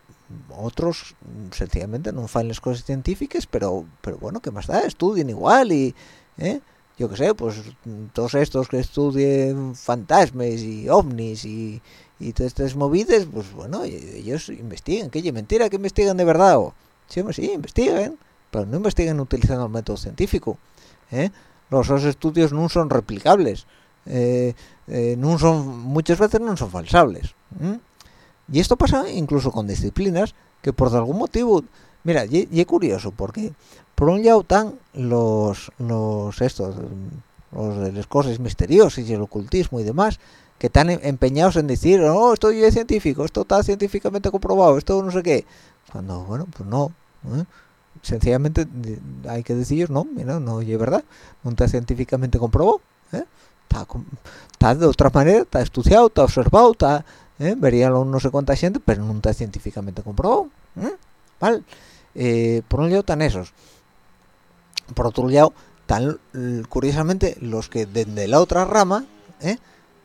otros sencillamente no hacen las cosas científicas pero pero bueno que más da estudian igual y ¿eh? yo qué sé pues todos estos que estudien fantasmas y ovnis y, y todas estas movidas pues bueno ellos investigan que mentira que investigan de verdad o Sí, sí, investiguen, pero no investiguen utilizando el método científico. ¿eh? Los, estudios no son replicables, eh, eh, no son, muchas veces no son falsables. Y esto pasa incluso con disciplinas que por algún motivo, mira, y, es curioso, porque por un lado están los, los estos, los las cosas misteriosas y el ocultismo y demás, que están em, empeñados en decir, oh, esto es científico, esto está científicamente comprobado, esto no sé qué. Cuando, bueno, pues no, ¿eh? sencillamente hay que decir no mira no es verdad no está científicamente comprobado ¿eh? está, de otra manera está estudiado está observado está ¿eh? veríalo no sé cuánta gente pero no está científicamente comprobado ¿eh? ¿vale? Eh, por un lado están esos por otro lado están curiosamente los que desde la otra rama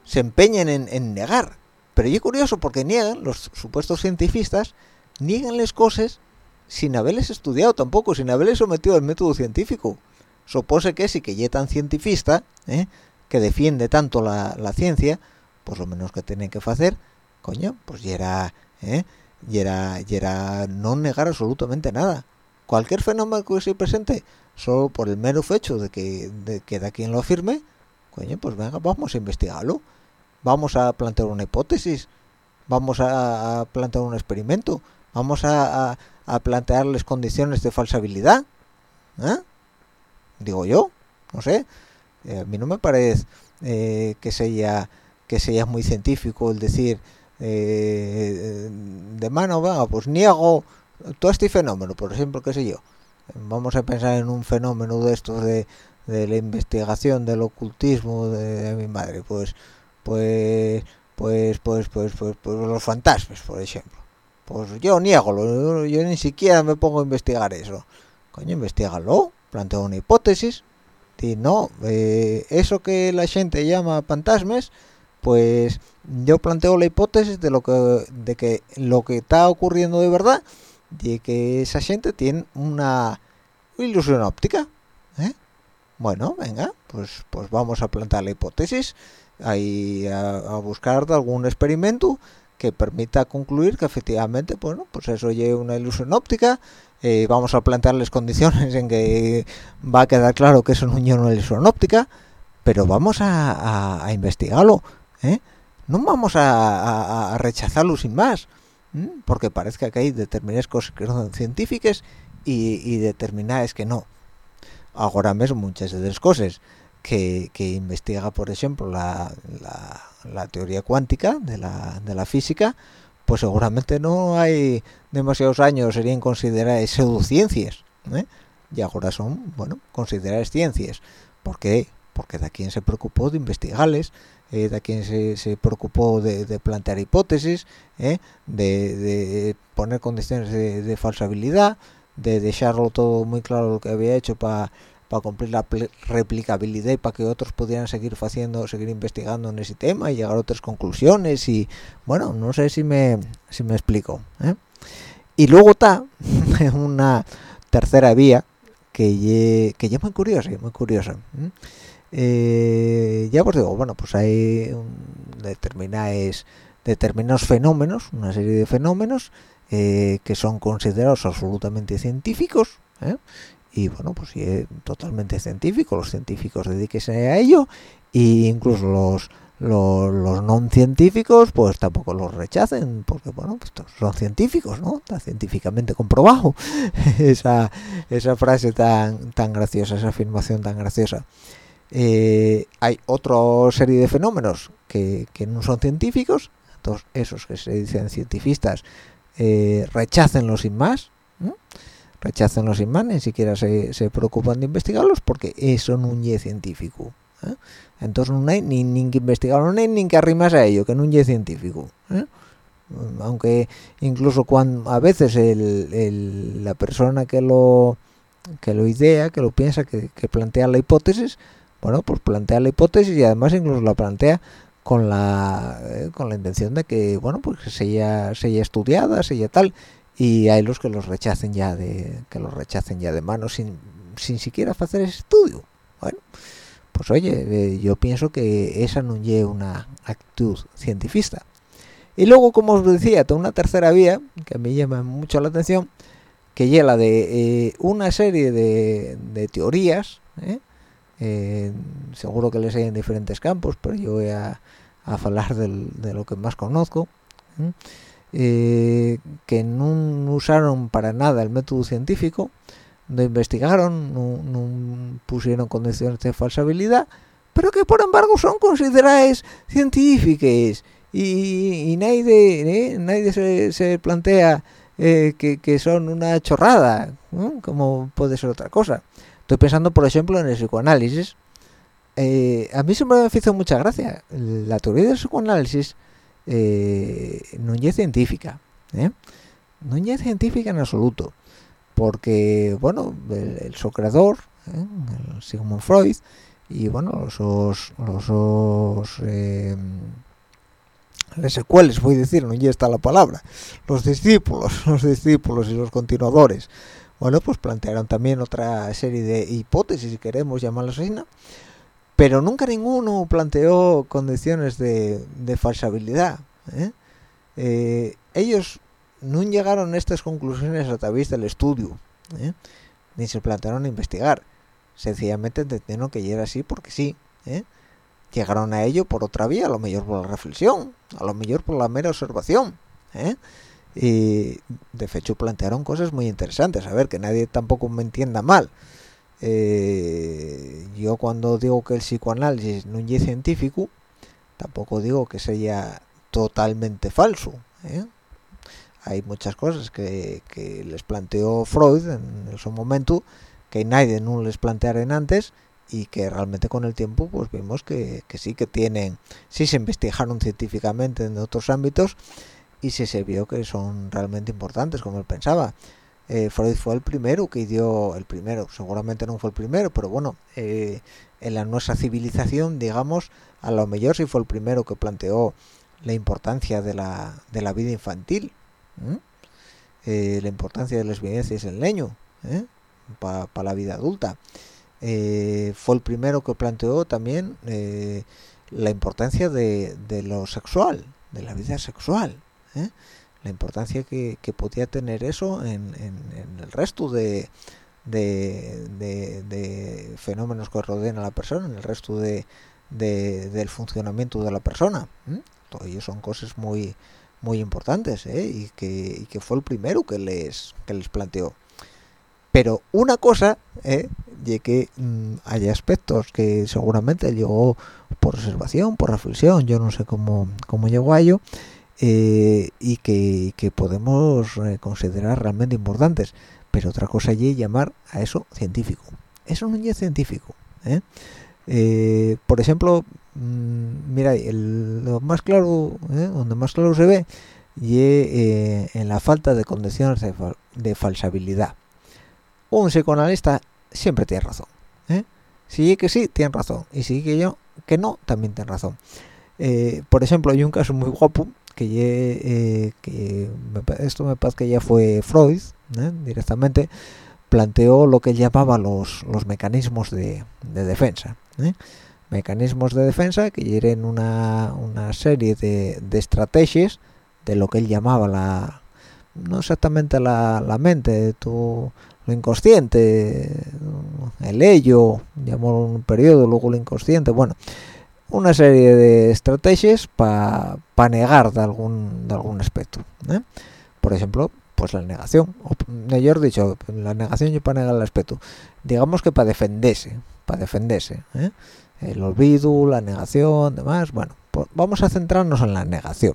se empeñan en, negar pero es curioso porque niegan los supuestos científicos niegan las cosas sin haberles estudiado tampoco sin haberles sometido al método científico supose que sí que ya tan científica que defiende tanto la, la, ciencia pues lo menos que tienen que hacer coño pues ya era ¿eh? y era y era no negar absolutamente nada. Cualquier fenómeno que se presente solo por el mero hecho de que de que da quien lo afirme coño pues venga vamos a investigarlo. Vamos a plantear una hipótesis. Vamos a, plantear un experimento. Vamos a, a, plantearles condiciones de falsabilidad ¿eh? digo yo no sé. Eh, a mí no me parece eh, que sea que sea muy científico el decir eh, de mano, venga, pues niego todo este fenómeno, por ejemplo, qué sé yo. Vamos a pensar en un fenómeno de estos de, la investigación del ocultismo de, mi madre, pues, pues, pues, pues, pues, pues, pues, los fantasmas, por ejemplo. Pues yo niego, yo, ni siquiera me pongo a investigar eso. Coño, investigalo, planteo una hipótesis, y no, eh, eso que la gente llama fantasmas, pues yo planteo la hipótesis de lo que de que lo que está ocurriendo de verdad y que esa gente tiene una ilusión óptica ¿eh? bueno venga pues pues vamos a plantear la hipótesis ahí a, buscar algún experimento que permita concluir que efectivamente bueno pues eso lleva una ilusión óptica eh, vamos a plantearles condiciones en que va a quedar claro que eso no es una ilusión óptica pero vamos a investigarlo ¿eh? no vamos a, rechazarlo sin más porque parece que hay determinadas cosas que son científicas y, determinadas que no ahora mismo muchas de las cosas que, investiga por ejemplo la, teoría cuántica de la, física pues seguramente no hay demasiados años serían consideradas pseudociencias ¿eh? y ahora son bueno consideradas ciencias ¿por qué? porque de quien se preocupó de investigarles eh, de quien se, se preocupó de, plantear hipótesis, eh, de, poner condiciones de, falsabilidad, de dejarlo todo muy claro lo que había hecho para cumplir la replicabilidad y para que otros pudieran seguir haciendo, seguir investigando en ese tema y llegar a otras conclusiones y bueno, no sé si me, si me explico. Eh. Y luego está una tercera vía que ya muy curiosa, muy curiosa. Eh, ya os digo, bueno, pues hay determinados, fenómenos, una serie de fenómenos eh, que son considerados absolutamente científicos, ¿eh? y bueno, pues totalmente científico, los científicos dedíquense a ello, e incluso los los, no científicos pues tampoco los rechacen porque bueno pues son científicos no está científicamente comprobado esa esa frase tan tan graciosa esa afirmación tan graciosa eh, hay otra serie de fenómenos que, no son científicos, todos esos que se dicen científicos eh, rechacenlos sin más, ¿no? rechacenlos sin más, ni siquiera se, preocupan de investigarlos porque eso no es científico. ¿eh? Entonces no hay ni, ni, que investigarlo, ni, ni que arrimarse a ello, que no es científico. ¿eh? Aunque incluso cuando a veces la persona que lo que lo idea, que lo piensa, que plantea la hipótesis, bueno pues plantea la hipótesis y además incluso la plantea con la eh, con la intención de que bueno pues se sea, sea estudiada sea tal. Y hay los que los rechacen ya de que los rechacen ya de mano sin sin siquiera hacer ese estudio. Bueno pues oye eh, yo pienso que esa no lleva una actitud científica y luego como os decía toda una tercera vía que a mí llama mucho la atención que lleva de eh, una serie de, de teorías ¿eh? Eh, seguro que les hay en diferentes campos pero yo voy a, hablar de lo que más conozco eh, que no usaron para nada el método científico no investigaron no, pusieron condiciones de falsabilidad pero que por embargo son consideradas científicas. Y, nadie ¿eh? nadie se, plantea que, son una chorrada como puede ser otra cosa Estoy pensando, por ejemplo, en el psicoanálisis. eh, a mí siempre me hizo mucha gracia. La teoría del psicoanálisis eh, no es científica, ¿eh? no es científica en absoluto, porque, bueno, el, creador, ¿eh? el Sigmund Freud, y bueno, los, los, los les secueles, voy a decir, no ya está la palabra, los discípulos, los discípulos y los continuadores, bueno, pues plantearon también otra serie de hipótesis, si queremos llamarlas así, ¿no? pero nunca ninguno planteó condiciones de, falsabilidad. ¿eh? Eh, ellos no llegaron a estas conclusiones a través del estudio, ¿eh? ni se plantearon investigar. Sencillamente entendieron que ya era así porque sí. Llegaron a ello por otra vía, a lo mejor por la reflexión, a lo mejor por la mera observación. Y de hecho plantearon cosas muy interesantes. A ver, que nadie tampoco me entienda mal eh, yo cuando digo que el psicoanálisis no es científico tampoco digo que sea totalmente falso ¿eh? hay muchas cosas que, les planteó Freud en su momento que nadie no les plantearon antes y que realmente con el tiempo pues vimos que, sí que tienen sí se investigaron científicamente en otros ámbitos y sí se vio que son realmente importantes como él pensaba. Eh, Freud fue el primero que dio el primero seguramente no fue el primero pero bueno eh, en la nuestra civilización digamos a lo mejor sí fue el primero que planteó la importancia de la, de la vida infantil eh, la importancia de las vivencias en leño para la vida adulta. Fue el primero que planteó también la importancia de, lo sexual de la vida sexual la importancia que, podía tener eso en, el resto de, de, fenómenos que rodean a la persona, en el resto de, del funcionamiento de la persona. Todo ello son cosas muy muy importantes ¿eh? y, que, fue el primero que les, que les planteó. Pero una cosa, ¿eh? y que mm, hay aspectos que seguramente llegó por observación, por reflexión, yo no sé cómo llegó a ello, eh, y que, podemos eh, considerar realmente importantes. Pero otra cosa es llamar a eso científico. Eso no es científico ¿eh? por ejemplo mm, mira lo más claro donde más claro se ve y en la falta de condiciones de, falsabilidad. Un psicoanalista siempre tiene razón si que sí tiene razón. Y si que yo que no también tiene razón. Por ejemplo hay un caso muy guapo que, eh, que esto me parece que ya fue Freud directamente planteó lo que llamaba los, los mecanismos de, defensa mecanismos de defensa que eran una, una serie de, estrategias de lo que él llamaba la no exactamente la, la mente tu lo inconsciente el ello llamó un periodo luego lo inconsciente bueno una serie de estrategias para negar de algún de algún aspecto ¿eh? por ejemplo pues la negación o mejor dicho la negación y para negar el aspecto digamos que para defenderse para defenderse ¿eh? el olvido la negación demás bueno pues vamos a centrarnos en la negación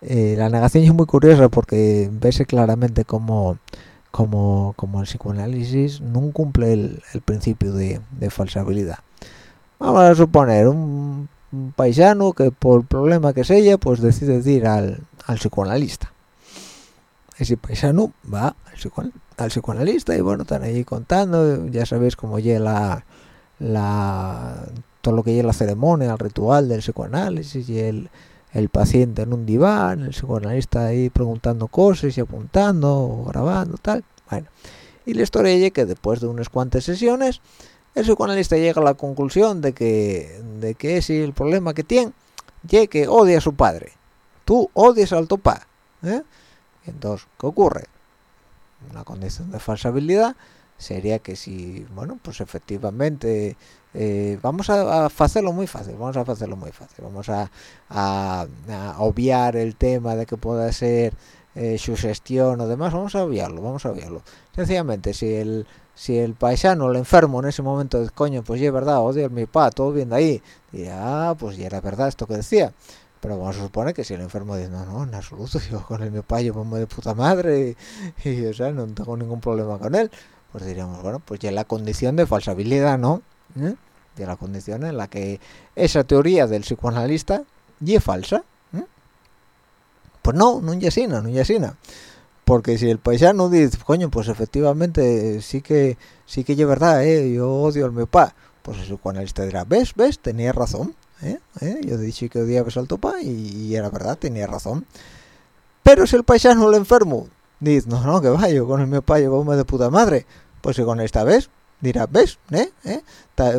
eh, la negación es muy curiosa porque ves claramente como como, como el psicoanálisis no cumple el, principio de, de falsabilidad vamos a suponer un, paisano que por problema que sea pues decide ir al, psicoanalista. Ese paisano va al, psicoanalista y bueno están ahí contando ya sabéis cómo llega la, todo lo que llega la ceremonia el ritual del psicoanálisis y el, el paciente en un diván el psicoanalista ahí preguntando cosas y apuntando o grabando tal. Bueno y la historia es que después de unas cuantas sesiones el psicoanalista llega a la conclusión de que de que es el problema que tiene que odia a su padre. Tú odias al tu papá ¿eh? entonces qué ocurre una condición de falsabilidad sería que si bueno pues efectivamente eh, vamos a, hacerlo muy fácil vamos a hacerlo muy fácil. Vamos a, obviar el tema de que pueda ser eh, su gestión o demás vamos a obviarlo vamos a obviarlo. Sencillamente si el si el paisano, el enfermo en ese momento, de coño, pues ya es verdad, odio a mi pa, todo bien de ahí, y ah, pues ya era verdad esto que decía. Pero vamos a suponer que si el enfermo dice, no, no, en absoluto, yo con el mi pa yo me de puta madre y, o sea, no tengo ningún problema con él, pues diríamos, bueno, pues ya la condición de falsabilidad, ¿no? ¿Eh? de la condición en la que esa teoría del psicoanalista y es falsa pues no, no es así, no es así porque si el paisano dice coño pues efectivamente sí que sí que es verdad ¿eh? yo odio al mi pa pues el psicoanalista dirá ves ves tenía razón ¿eh? ¿Eh? yo dije que odiaba al topa y, y, era verdad tenía razón pero si el paisano lo enfermo dice no no que vaya con el mi pa llevamos de puta madre pues con esta vez dirá ves ¿eh? ¿Eh?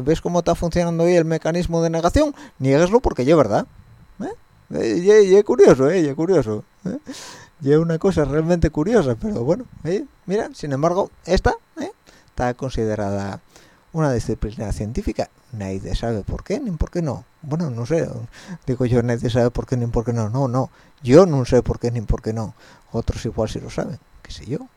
ves cómo está funcionando ahí el mecanismo de negación niegueslo porque es verdad ¿eh? y, es curioso ¿eh? y curioso ¿eh? Y es una cosa realmente curiosa pero bueno ¿eh? mira sin embargo esta ¿eh? está considerada una disciplina científica. Nadie sabe por qué ni por qué no. Bueno no sé digo yo nadie sabe por qué ni por qué no. No no yo no sé por qué ni por qué no. Otros igual sí lo saben qué sé yo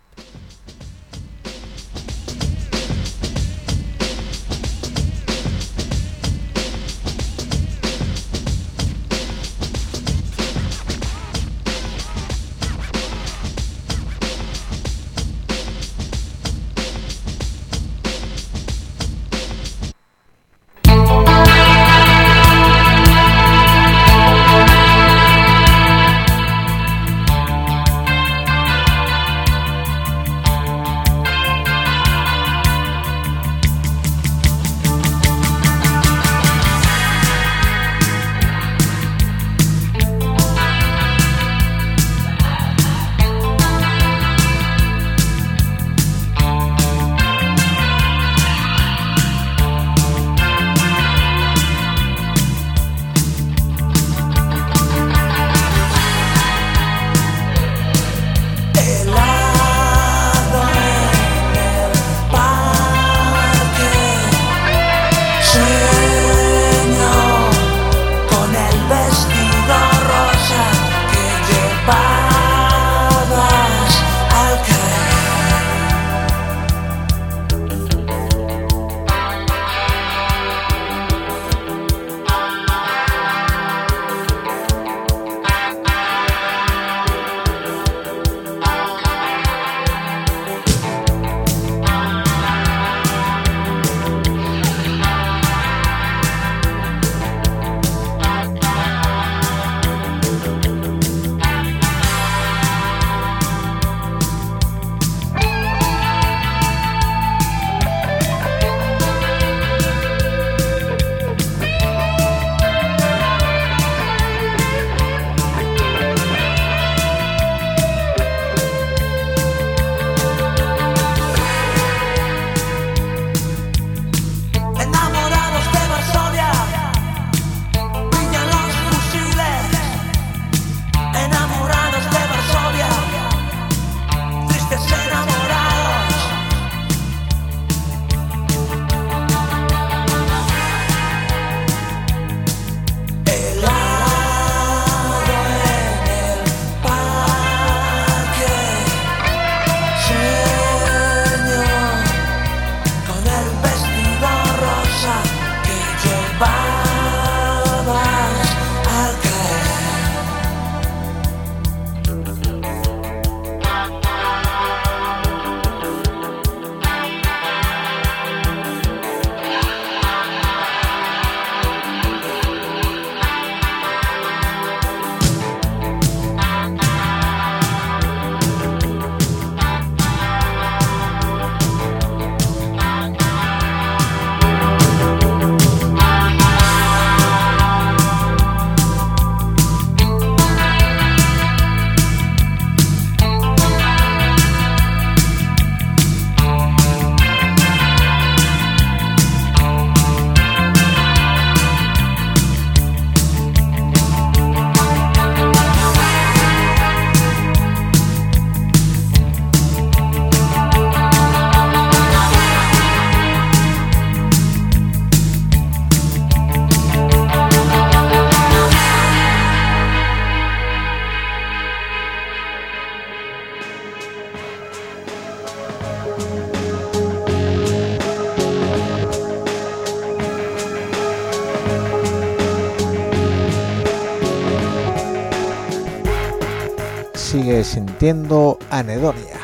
sigue sintiendo anedonia.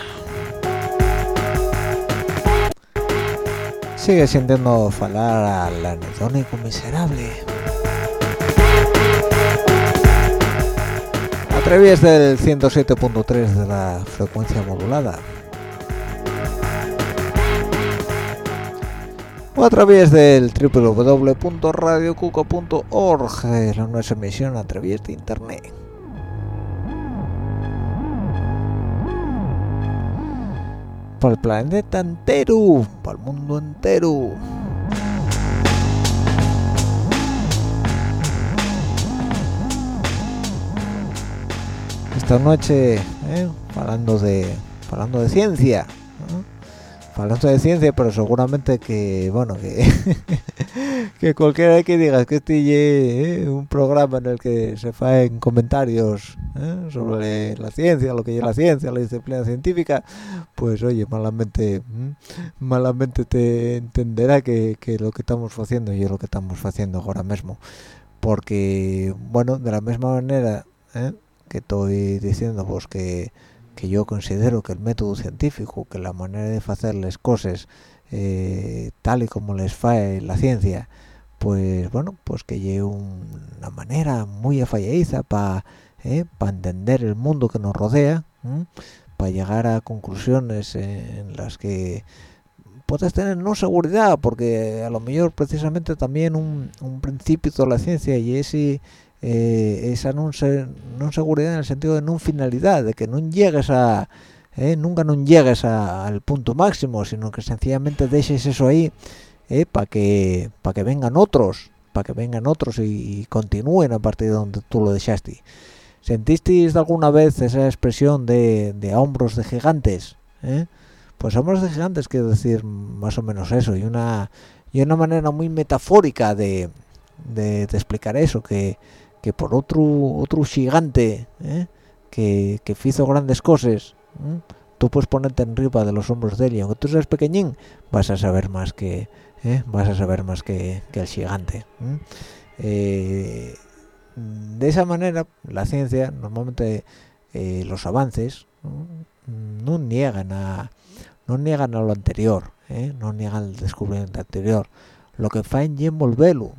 sigue sintiendo falar al anedónico miserable. A través del 107.3 de la frecuencia modulada. O a través del www.radiocuco.org, la nuestra emisión a través de internet. Para el planeta entero, para el mundo entero. Esta noche, eh, hablando de hablando de ciencia, ¿no? hablando de ciencia, pero seguramente que, bueno, que, que cualquiera que diga que este es un programa en el que se en comentarios ¿eh? sobre la ciencia, lo que es la ciencia, la disciplina científica, pues oye, malamente, malamente te entenderá que, que lo que estamos haciendo y es lo que estamos haciendo ahora mismo. Porque, bueno, de la misma manera ¿eh? que estoy diciendo, pues que que yo considero que el método científico, que la manera de hacer las cosas eh, tal y como les fae la ciencia, pues bueno, pues que lleve una manera muy afalladiza para eh, entender el mundo que nos rodea, para llegar a conclusiones en las que puedes tener no seguridad, porque a lo mejor precisamente también un, un principio de la ciencia y ese eh, esa no, seguridad en el sentido de no finalidad, de que a eh, nunca no llegues al punto máximo, sino que sencillamente dejes eso ahí eh, para que para que vengan otros, para que vengan otros y, continúen a partir de donde tú lo dejaste. ¿Sentisteis alguna vez esa expresión de, hombros de gigantes? Pues hombros de gigantes quiero decir más o menos eso, y una y una manera muy metafórica de, de explicar eso, que que por otro otro gigante ¿eh? que, que hizo grandes cosas tú puedes ponerte en arriba de los hombros de él y aunque tú seas pequeñín vas a saber más que ¿eh? vas a saber más que, el gigante eh, de esa manera la ciencia normalmente los avances no niegan a no niegan a lo anterior no niegan el descubrimiento anterior. Lo que faen y envolverlo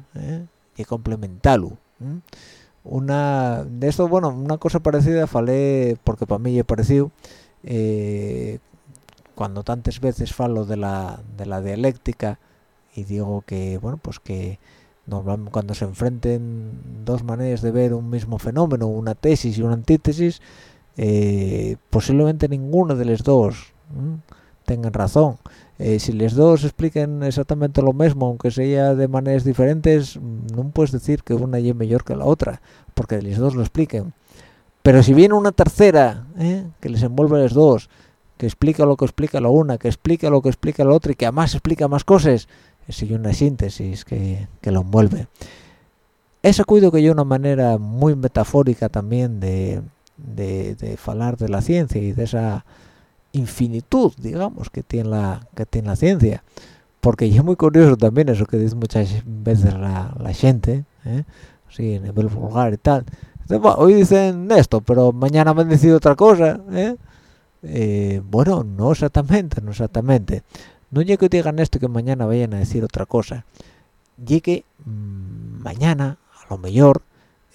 y complementarlo una de esto bueno una cosa parecida falé porque para mí he parecido eh, cuando tantas veces falo de la de la dialéctica y digo que bueno pues que normalmente cuando se enfrenten dos maneras de ver un mismo fenómeno una tesis y una antítesis eh, posiblemente ninguna de las dos tengan razón eh, si les dos expliquen exactamente lo mismo, aunque sea de maneras diferentes, no puedes decir que una es mejor que la otra, porque les dos lo expliquen. Pero si viene una tercera, ¿eh? que les envuelve a los dos, que explica lo que explica la una, que explica lo que explica la otra y que además explica más cosas, es una síntesis que, que lo envuelve. Eso cuido que yo una manera muy metafórica también de, de, de hablar de la ciencia y de esa infinitud, digamos, que tiene la, que tiene la ciencia. Porque es muy curioso también eso que dice muchas veces la, la gente, ¿eh? sí, a vulgar y tal. hoy dicen esto, pero mañana me han decidido otra cosa. ¿eh? Eh, bueno, no exactamente, no exactamente. No llegue que digan esto que mañana vayan a decir otra cosa. Llegue mmm, mañana, a lo mejor,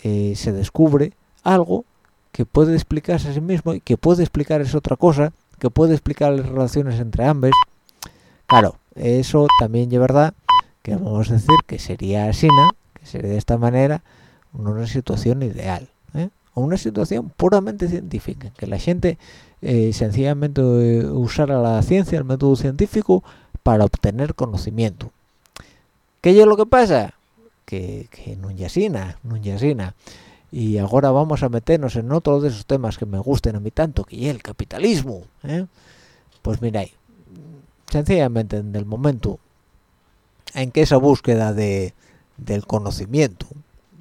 eh, se descubre algo que puede explicarse a sí mismo y que puede explicar esa otra cosa que puede explicar las relaciones entre ambos. Claro, eso también es verdad que vamos a decir que sería así, que sería de esta manera una situación ideal, ¿eh? o una situación puramente científica, que la gente eh, sencillamente usara la ciencia, el método científico, para obtener conocimiento. ¿Qué es lo que pasa? Que, que no yasina, no y ahora vamos a meternos en otro de esos temas que me gusten a mí tanto, que es el capitalismo. ¿eh? Pues miráis, sencillamente en el momento en que esa búsqueda de, del conocimiento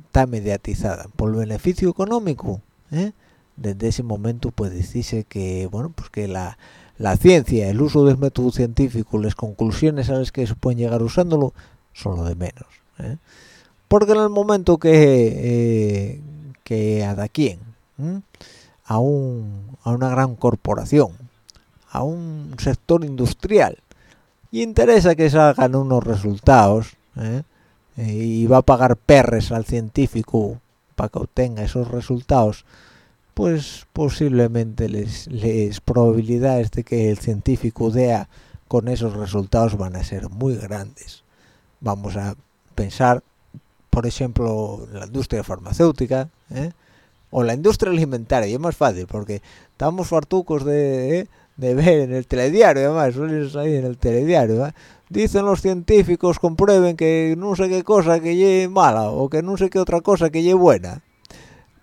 está mediatizada por el beneficio económico, ¿eh? desde ese momento pues decirse que bueno pues que la, la ciencia, el uso del método científico, las conclusiones a las que se pueden llegar usándolo, son lo de menos. ¿eh? Porque en el momento que, que a da quién a un a una gran corporación a un sector industrial. Y interesa que salgan unos resultados ¿eh? y va a pagar perres al científico para que obtenga esos resultados pues posiblemente les, les probabilidades de que el científico dea con esos resultados van a ser muy grandes. Vamos a pensar por ejemplo la industria farmacéutica ¿eh? o la industria alimentaria y es más fácil porque estamos fartucos de, ¿eh? de ver en el telediario además suele salir en el telediario ¿eh? dicen los científicos comprueben que no sé qué cosa que lleve mala o que no sé qué otra cosa que lleve buena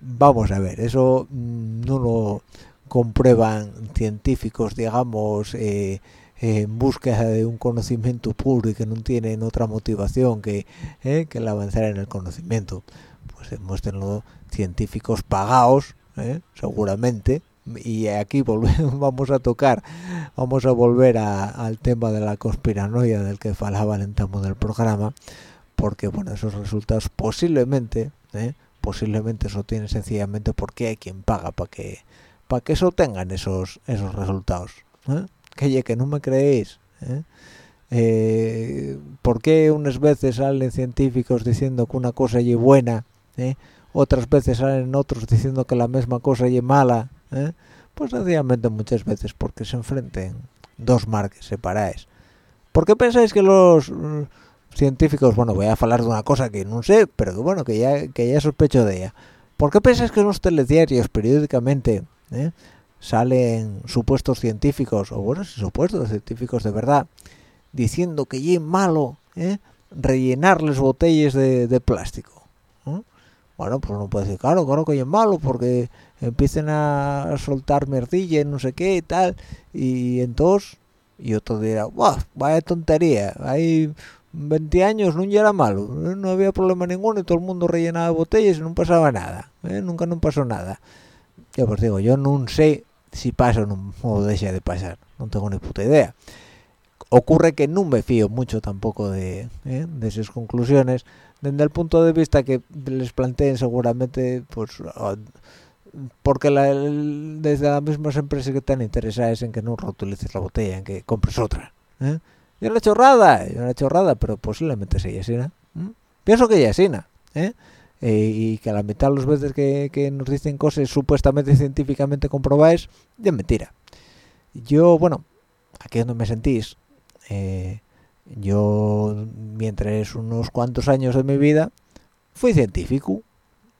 vamos a ver eso mm, no lo comprueban científicos digamos en búsqueda de un conocimiento puro y que no tienen otra motivación que, eh, que el avanzar en el conocimiento. Pues demuéstrenlo científicos pagados eh, seguramente. Y aquí volvemos, vamos a tocar vamos a volver a, al tema de la conspiranoia del que falaba el entamo del programa porque bueno esos resultados posiblemente eh, posiblemente eso tiene sencillamente porque hay quien paga para que para que eso tengan esos esos resultados ¿eh? que que no me creéis ¿eh? Eh, ¿por qué unas veces salen científicos diciendo que una cosa es buena ¿eh? otras veces salen otros diciendo que la misma cosa es mala ¿eh? pues sencillamente muchas veces porque se enfrenten dos marques separadas ¿por qué pensáis que los mm, científicos bueno voy a hablar de una cosa que no sé pero que bueno que ya que ya sospecho de ella ¿por qué pensáis que los telediarios periódicamente ¿eh? Salen supuestos científicos o bueno supuestos científicos de verdad diciendo que es malo ¿eh? rellenarles botellas de, de plástico bueno pues uno puede decir claro claro que es malo porque empiecen a soltar merdilla y no sé qué y tal y entonces y otro dirá Buah, vaya tontería hay 20 años no era malo ¿eh? no había problema ninguno y todo el mundo rellenaba botellas y no pasaba nada ¿eh? nunca no pasó nada ya pues digo yo no sé si pasa o no o deja de pasar no tengo ni puta idea ocurre que no me fío mucho tampoco de, ¿eh? de esas conclusiones desde el punto de vista que les planteen seguramente pues porque la, desde las mismas empresas que están interesadas en que no reutilices la botella en que compres otra ¿eh? y una chorrada y una chorrada pero posiblemente sea ¿eh? pienso que ya así ¿eh? Eh, y que a la mitad de las veces que, que, nos dicen cosas supuestamente científicamente comprobadas es mentira. Yo bueno aquí donde me sentís eh, yo mientras unos cuantos años de mi vida fui científico.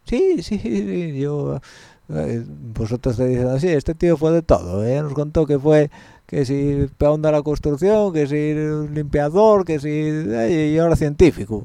Sí sí, sí yo eh, vosotros te dicen así este tío fue de todo ¿eh? nos contó que fue que si peón de la construcción que si limpiador que si y ahora científico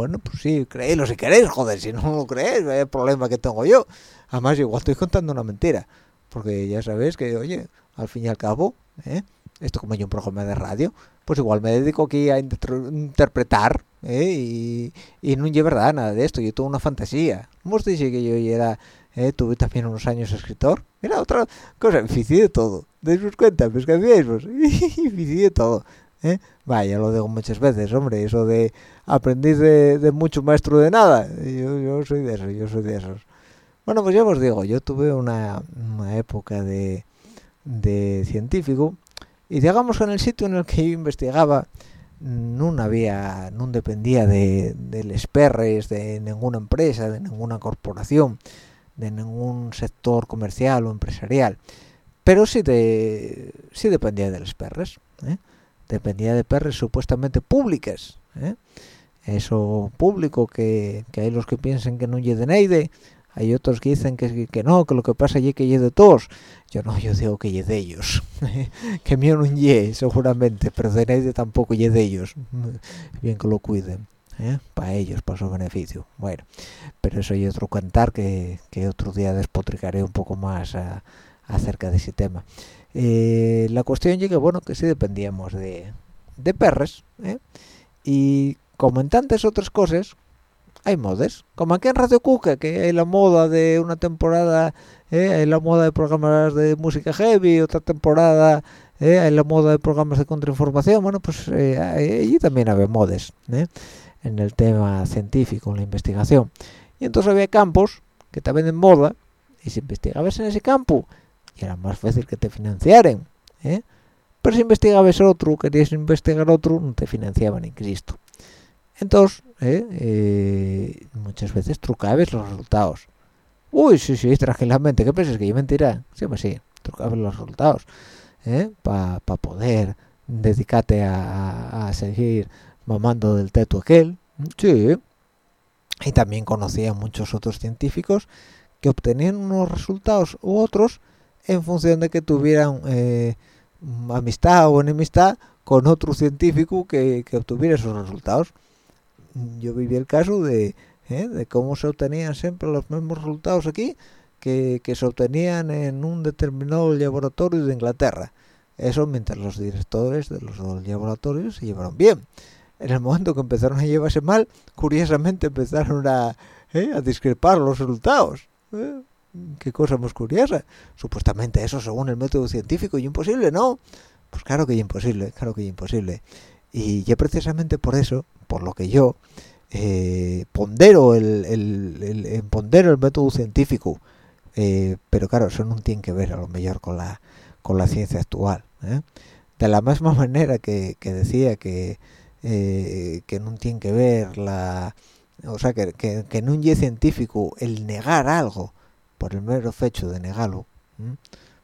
bueno pues sí creéislo si queréis joder si no lo creéis el problema que tengo yo además igual estoy contando una mentira porque ya sabéis que oye al fin y al cabo ¿eh? esto como hay un programa de radio pues igual me dedico aquí a interpretar ¿eh? y, y, no es verdad nada de esto yo tengo una fantasía no os dije que yo era eh, tuve también unos años escritor mira otra cosa me de todo deis cuenta pues que hacíais vos me de todo ¿eh? vaya lo digo muchas veces hombre eso de aprendiz de, de, mucho maestro de nada yo, yo soy de esos yo soy de esos bueno pues ya os digo yo tuve una, una época de, de científico y digamos que en el sitio en el que yo investigaba no había no dependía de, de les perres de ninguna empresa de ninguna corporación de ningún sector comercial o empresarial pero sí de sí dependía de los perres ¿eh? dependía de perres supuestamente públicas ¿eh? Eso público que, que, hay los que piensan que no es de Neide hay otros que dicen que, que no, que lo que pasa es que es de todos. Yo no, yo digo que es de ellos. que mío no es seguramente, pero de Neide tampoco es de ellos. Bien que lo cuiden. ¿eh? para ellos, para su beneficio. Bueno, pero eso hay otro cantar que, que otro día despotricaré un poco más a, acerca de ese tema. Eh, la cuestión es que, bueno, que sí dependíamos de, de perres, ¿eh? y como en tantas otras cosas, hay modas, como aquí en Radio Cuca, que hay la moda de una temporada, ¿eh? hay la moda de programas de música heavy, otra temporada ¿eh? hay la moda de programas de contrainformación, bueno, pues eh, allí también había modas, en el tema científico, en la investigación. Y entonces había campos que estaban en moda y si investigabas en ese campo, y era más fácil que te financiaren. ¿eh? pero si investigabas otro querías investigar otro no te financiaban ni Cristo entonces eh, eh, muchas veces trucabas los resultados. Uy sí sí tranquilamente ¿qué piensas que yo mentira sí pues sí trucabas los resultados para poder dedicarte a, a seguir mamando del teto aquel. Sí. Y también conocía muchos otros científicos que obtenían unos resultados u otros en función de que tuvieran eh, amistad o enemistad con otro científico que, obtuviera esos resultados. Yo viví el caso de, eh, de cómo se obtenían siempre los mismos resultados aquí que, se obtenían en un determinado laboratorio de Inglaterra. Eso mientras los directores de los laboratorios se llevaron bien en el momento que empezaron a llevarse mal, curiosamente empezaron a, ¿eh? discrepar los resultados. ¿eh? Qué cosa más curiosa. Supuestamente eso según el método científico y imposible, ¿no? Pues claro que es imposible, claro que es imposible. Y ya precisamente por eso, por lo que yo eh, pondero el, el, pondero el método científico, pero claro, eso no tiene que ver a lo mejor con la con la ciencia actual. De la misma manera que decía que eh, que no tiene que ver la o sea que, que, no es científico el negar algo por el mero hecho de negarlo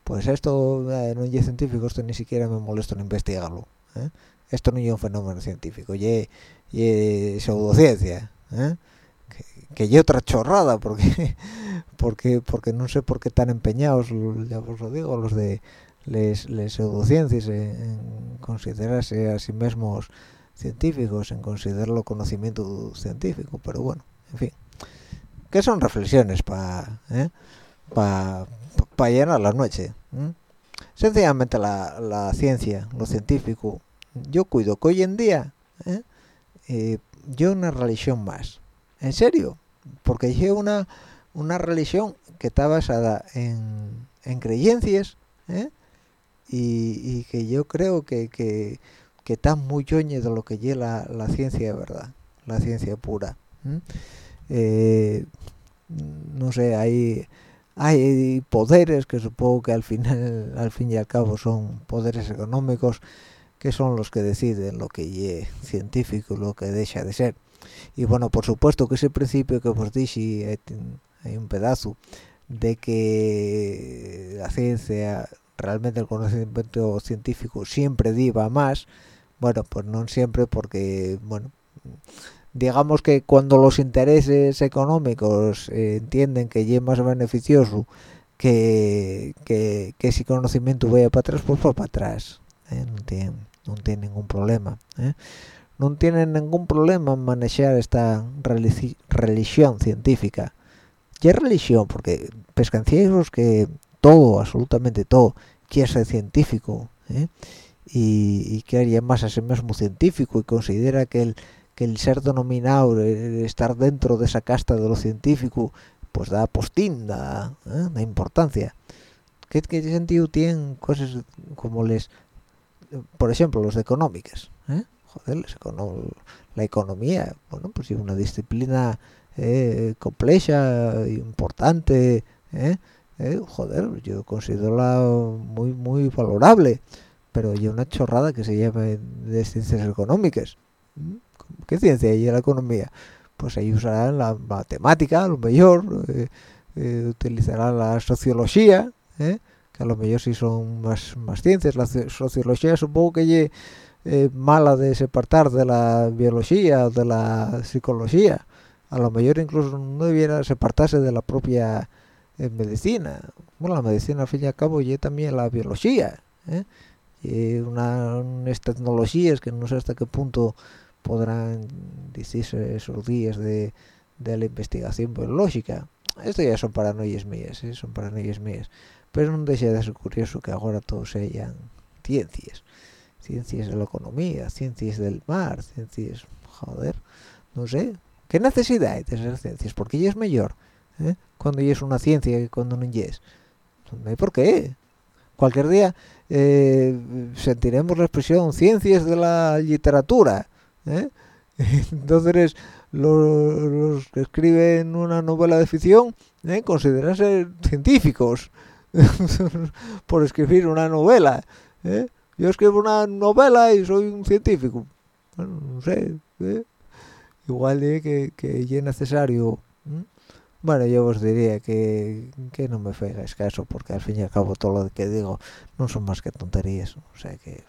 pues esto eh, no es científico esto ni siquiera me molesto en investigarlo ¿eh? Esto no es un fenómeno científico y es pseudociencia que, que otra chorrada porque porque porque no sé por qué tan empeñados ya os lo digo los de les, les pseudociencias en, considerarse a sí mismos científicos en considerarlo conocimiento científico, pero bueno, en fin, que son reflexiones para ¿eh? para llenar la noche. Sencillamente la, la, ciencia, lo científico, yo cuido que hoy en día ¿eh? Eh, yo una religión más, en serio, porque yo una una religión que está basada en, en creencias y, y, que yo creo que, que que está muy yoñe de lo que lleva la, ciencia de verdad, la ciencia pura. Eh, no sé, hay, hay poderes que supongo que al final, al fin y al cabo son poderes económicos que son los que deciden lo que es científico, lo que deja de ser. Y bueno, por supuesto que ese principio que os dije, hay un pedazo de que la ciencia, realmente el conocimiento científico siempre diva más, bueno, pues no siempre porque, bueno, digamos que cuando los intereses económicos eh, entienden que es más beneficioso que, que, que ese conocimiento vaya para atrás, pues va para atrás. ¿eh? non tiene ningún problema ¿eh? non tienen ningún problema en manejar esta religión científica ¿qué religión porque pescancieros que todo absolutamente todo quiere ser científico ¿eh? y, y quiere más a sí mismo científico y considera que el que el ser denominado el estar dentro de esa casta de lo científico pues da postín da, ¿eh? da importancia ¿Qué, ¿Qué, sentido tienen cosas como les por ejemplo, los de económicas? ¿eh? Joder, la economía, bueno, pues es una disciplina eh, compleja, importante, ¿eh? ¿eh? joder, yo considero muy, muy valorable pero hay una chorrada que se llama de ciencias económicas. ¿Mm? ¿Qué ciencia hay en la economía? Pues ahí usarán la matemática, lo mejor, eh, utilizarán la sociología. Que a lo mejor sí son más, más ciencias. La sociología supongo que es mala de separar de la biología o de la psicología. A lo mejor incluso no debiera separarse de la propia medicina. Bueno, la medicina al fin y al cabo y también la biología. ¿eh? eh, unas tecnologías que no sé hasta qué punto podrán decirse esos días de, de la investigación biológica. Esto ya son paranoias mías, ¿eh? son paranoias mías. Pero no deja de ser curioso que ahora todos sean ciencias. Ciencias de la economía, ciencias del mar, ciencias... Joder, no sé. ¿Qué necesidad hay de ser ciencias? Porque ya es mejor ¿eh? cuando ya es una ciencia que cuando no es. No hay por qué. Cualquier día eh, sentiremos la expresión ciencias de la literatura. ¿eh? Entonces los, que escriben una novela de ficción ¿eh? consideran ser científicos por escribir una novela. ¿eh? Yo escribo una novela y soy un científico. Bueno, no sé. ¿eh? Igual diré que, que es necesario. Bueno, yo os diría que, que no me hagáis caso, porque al fin y al cabo todo lo que digo no son más que tonterías. O sea que...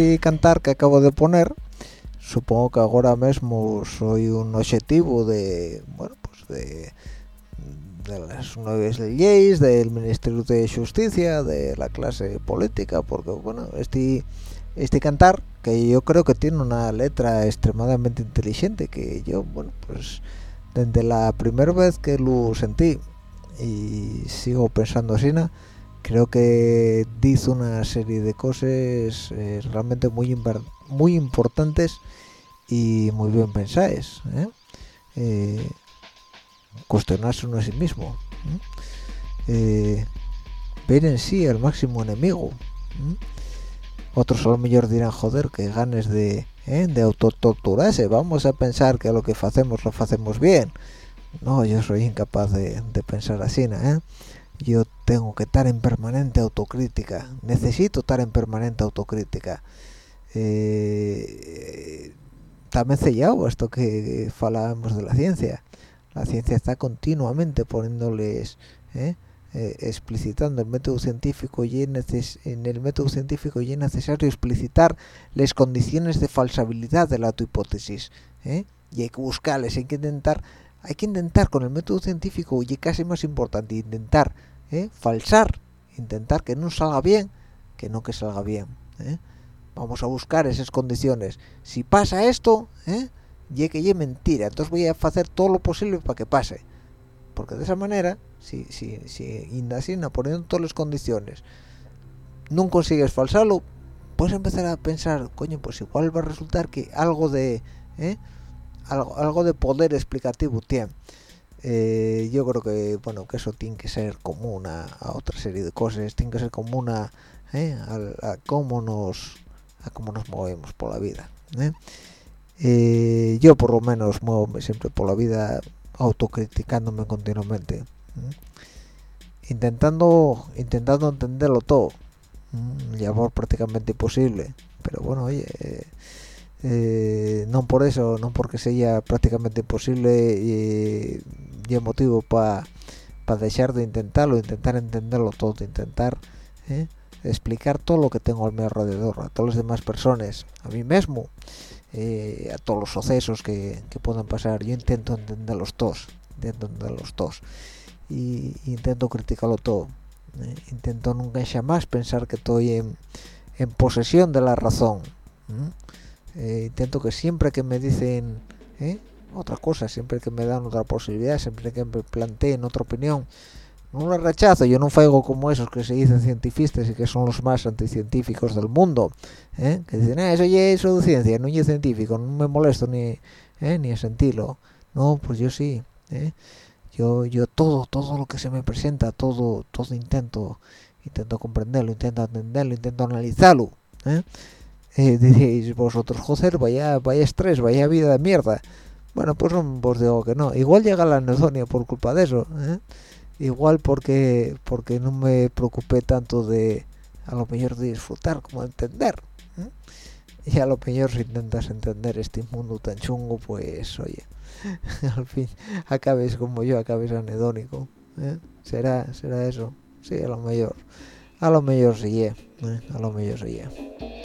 este cantar que acabo de poner, supongo que ahora mismo soy un objetivo de, bueno, pues de, de las nuevas leyes, del Ministerio de Justicia, de la clase política, porque, bueno, este, este cantar, que yo creo que tiene una letra extremadamente inteligente, que yo, bueno, pues desde la primera vez que lo sentí y sigo pensando así. Creo que dice una serie de cosas eh, realmente muy muy importantes y muy bien pensadas ¿eh? Eh, cuestionarse uno a sí mismo ¿eh? Ver en sí el máximo enemigo otros a lo mejor dirán joder que ganes de de autotorturarse vamos a pensar que lo que hacemos lo hacemos bien no yo soy incapaz de, de pensar así. ¿eh? Yo tengo que estar en permanente autocrítica necesito estar en permanente autocrítica eh, también sellado esto que falábamos de la ciencia la ciencia está continuamente poniéndoles ¿eh? Eh, explicitando el método científico y en el método científico y es necesario explicitar las condiciones de falsabilidad de la autohipótesis ¿eh? y hay que buscarles hay que intentar hay que intentar con el método científico y casi más importante intentar ¿eh? falsar intentar que no salga bien que no que salga bien ¿eh? vamos a buscar esas condiciones si pasa esto ¿eh? y que es mentira entonces voy a hacer todo lo posible para que pase porque de esa manera si si si indasina poniendo todas las condiciones no consigues falsarlo puedes empezar a pensar coño pues igual va a resultar que algo de ¿eh? algo, algo de poder explicativo tiene Eh, yo creo que bueno que eso tiene que ser común a, a otra serie de cosas tiene que ser común a, ¿eh? cómo nos cómo nos movemos por la vida ¿eh? Yo por lo menos muevo siempre por la vida autocriticándome continuamente intentando intentando entenderlo todo ¿eh? labor prácticamente imposible pero bueno oye no por eso no porque sea prácticamente imposible y es motivo para dejar de intentarlo intentar entenderlo todo intentar ¿eh? explicar todo lo que tengo a mi alrededor a todas las demás personas a mí mismo eh, a todos los sucesos que, que puedan pasar yo intento entenderlos todos intento entenderlos todos y intento criticarlo todo ¿eh? intento nunca jamás pensar que estoy en, en posesión de la razón intento que siempre que me dicen. Otra cosa siempre que me dan otra posibilidad siempre que me planteen otra opinión no la rechazo yo no faigo como esos que se dicen cientifistas y que son los más anticientíficos del mundo ¿eh? que dicen "Ah, eso ya es pseudociencia no es científico no me molesto ni ¿eh? ni a sentirlo no pues yo sí ¿eh? yo yo todo todo lo que se me presenta todo todo intento intento comprenderlo intento entenderlo intento analizarlo ¿eh? Eh, vosotros joder vaya vaya estrés vaya vida de mierda bueno pues no os digo que no igual llega la anedonia por culpa de eso ¿eh? igual porque porque no me preocupé tanto de a lo mejor de disfrutar como de entender ¿eh? y a lo mejor si intentas entender este mundo tan chungo pues oye al fin acabes como yo acabes anedónico ¿eh? será será eso sí a lo mejor a lo mejor sí a lo mejor sí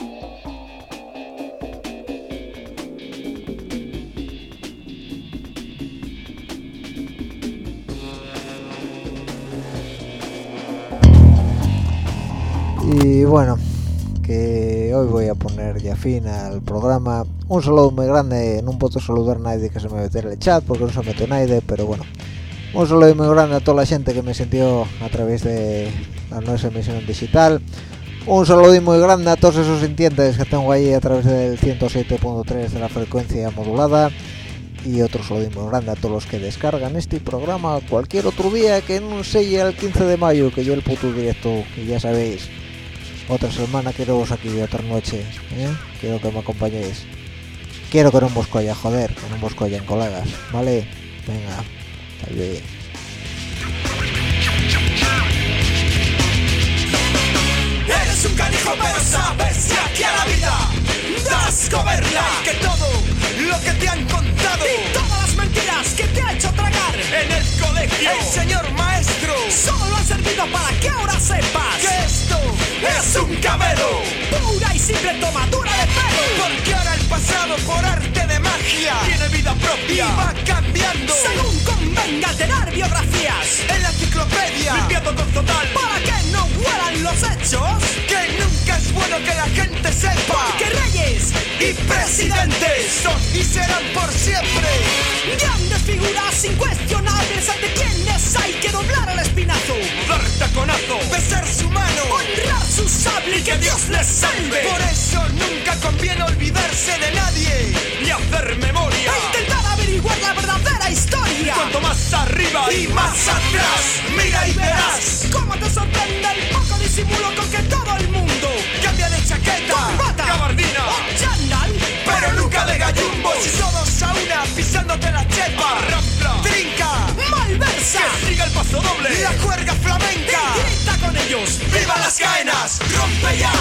y bueno que hoy voy a poner ya fin al programa. Un saludo muy grande no puedo saludar a nadie que se me mete en el chat porque no se mete nadie pero bueno. Un saludo muy grande a toda la gente que me sintió a través de la nueva emisión digital. Un saludo muy grande a todos esos sintientes que tengo ahí a través del 107.3 de la frecuencia modulada. Y otro saludo muy grande a todos los que descargan este programa cualquier otro día que no sea el 15 de mayo que yo el puto directo y ya sabéis otra semana quiero vos aquí, otra noche. ¿eh? Quiero que me acompañéis. Quiero que no os colla, joder, que no os collen, colegas. ¿Vale? Venga, hasta. Eres un canijo pero sabes que aquí a la vida das coberla que todo lo que te han contado y todo mentiras que te ha hecho tragar en el colegio, el señor maestro, solo han servido para que ahora sepas que esto es un cabelo. pura y simple tomadura de pelo. Porque ahora pasado por arte de magia tiene vida propia y va cambiando. Según convenga tener biografías En la enciclopedia, limpiando con total para que no huelan los hechos. que nunca es bueno que la gente sepa Que reyes y presidentes son y serán por siempre. Grandes figuras incuestionables ante quienes hay que doblar el espinazo. Taconazo, besar su mano, Honrar su sable y que Dios les salve. Por eso nunca conviene olvidarse de nadie. Y hacer memoria. E intentar averiguar la verdadera historia. Cuanto más arriba y más atrás, mira y verás ¿Cómo te sorprende el poco disimulo con que todo el mundo cambia de chaqueta, corbata gabardina, o chándal? pero nunca de gallumbos. y todos a una pisándote la chepa, rampla, trinca, que siga el paso doble, la juerga flamenca. y grita con ellos. ¡Viva las caenas! ¡Rompe ya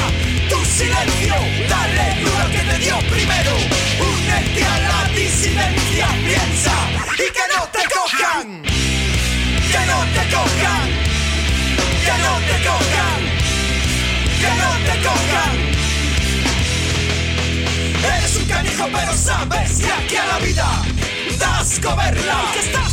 tu silencio! ¡Dale duro que te dio primero! ¡Únete a la disidencia! ¡Piensa! ¡Y que no te cojan! ¡Que no te cojan! ¡Que no te cojan! ¡Que no te cojan! Eres un canijo pero sabes que aquí a la vida das coberla Que estás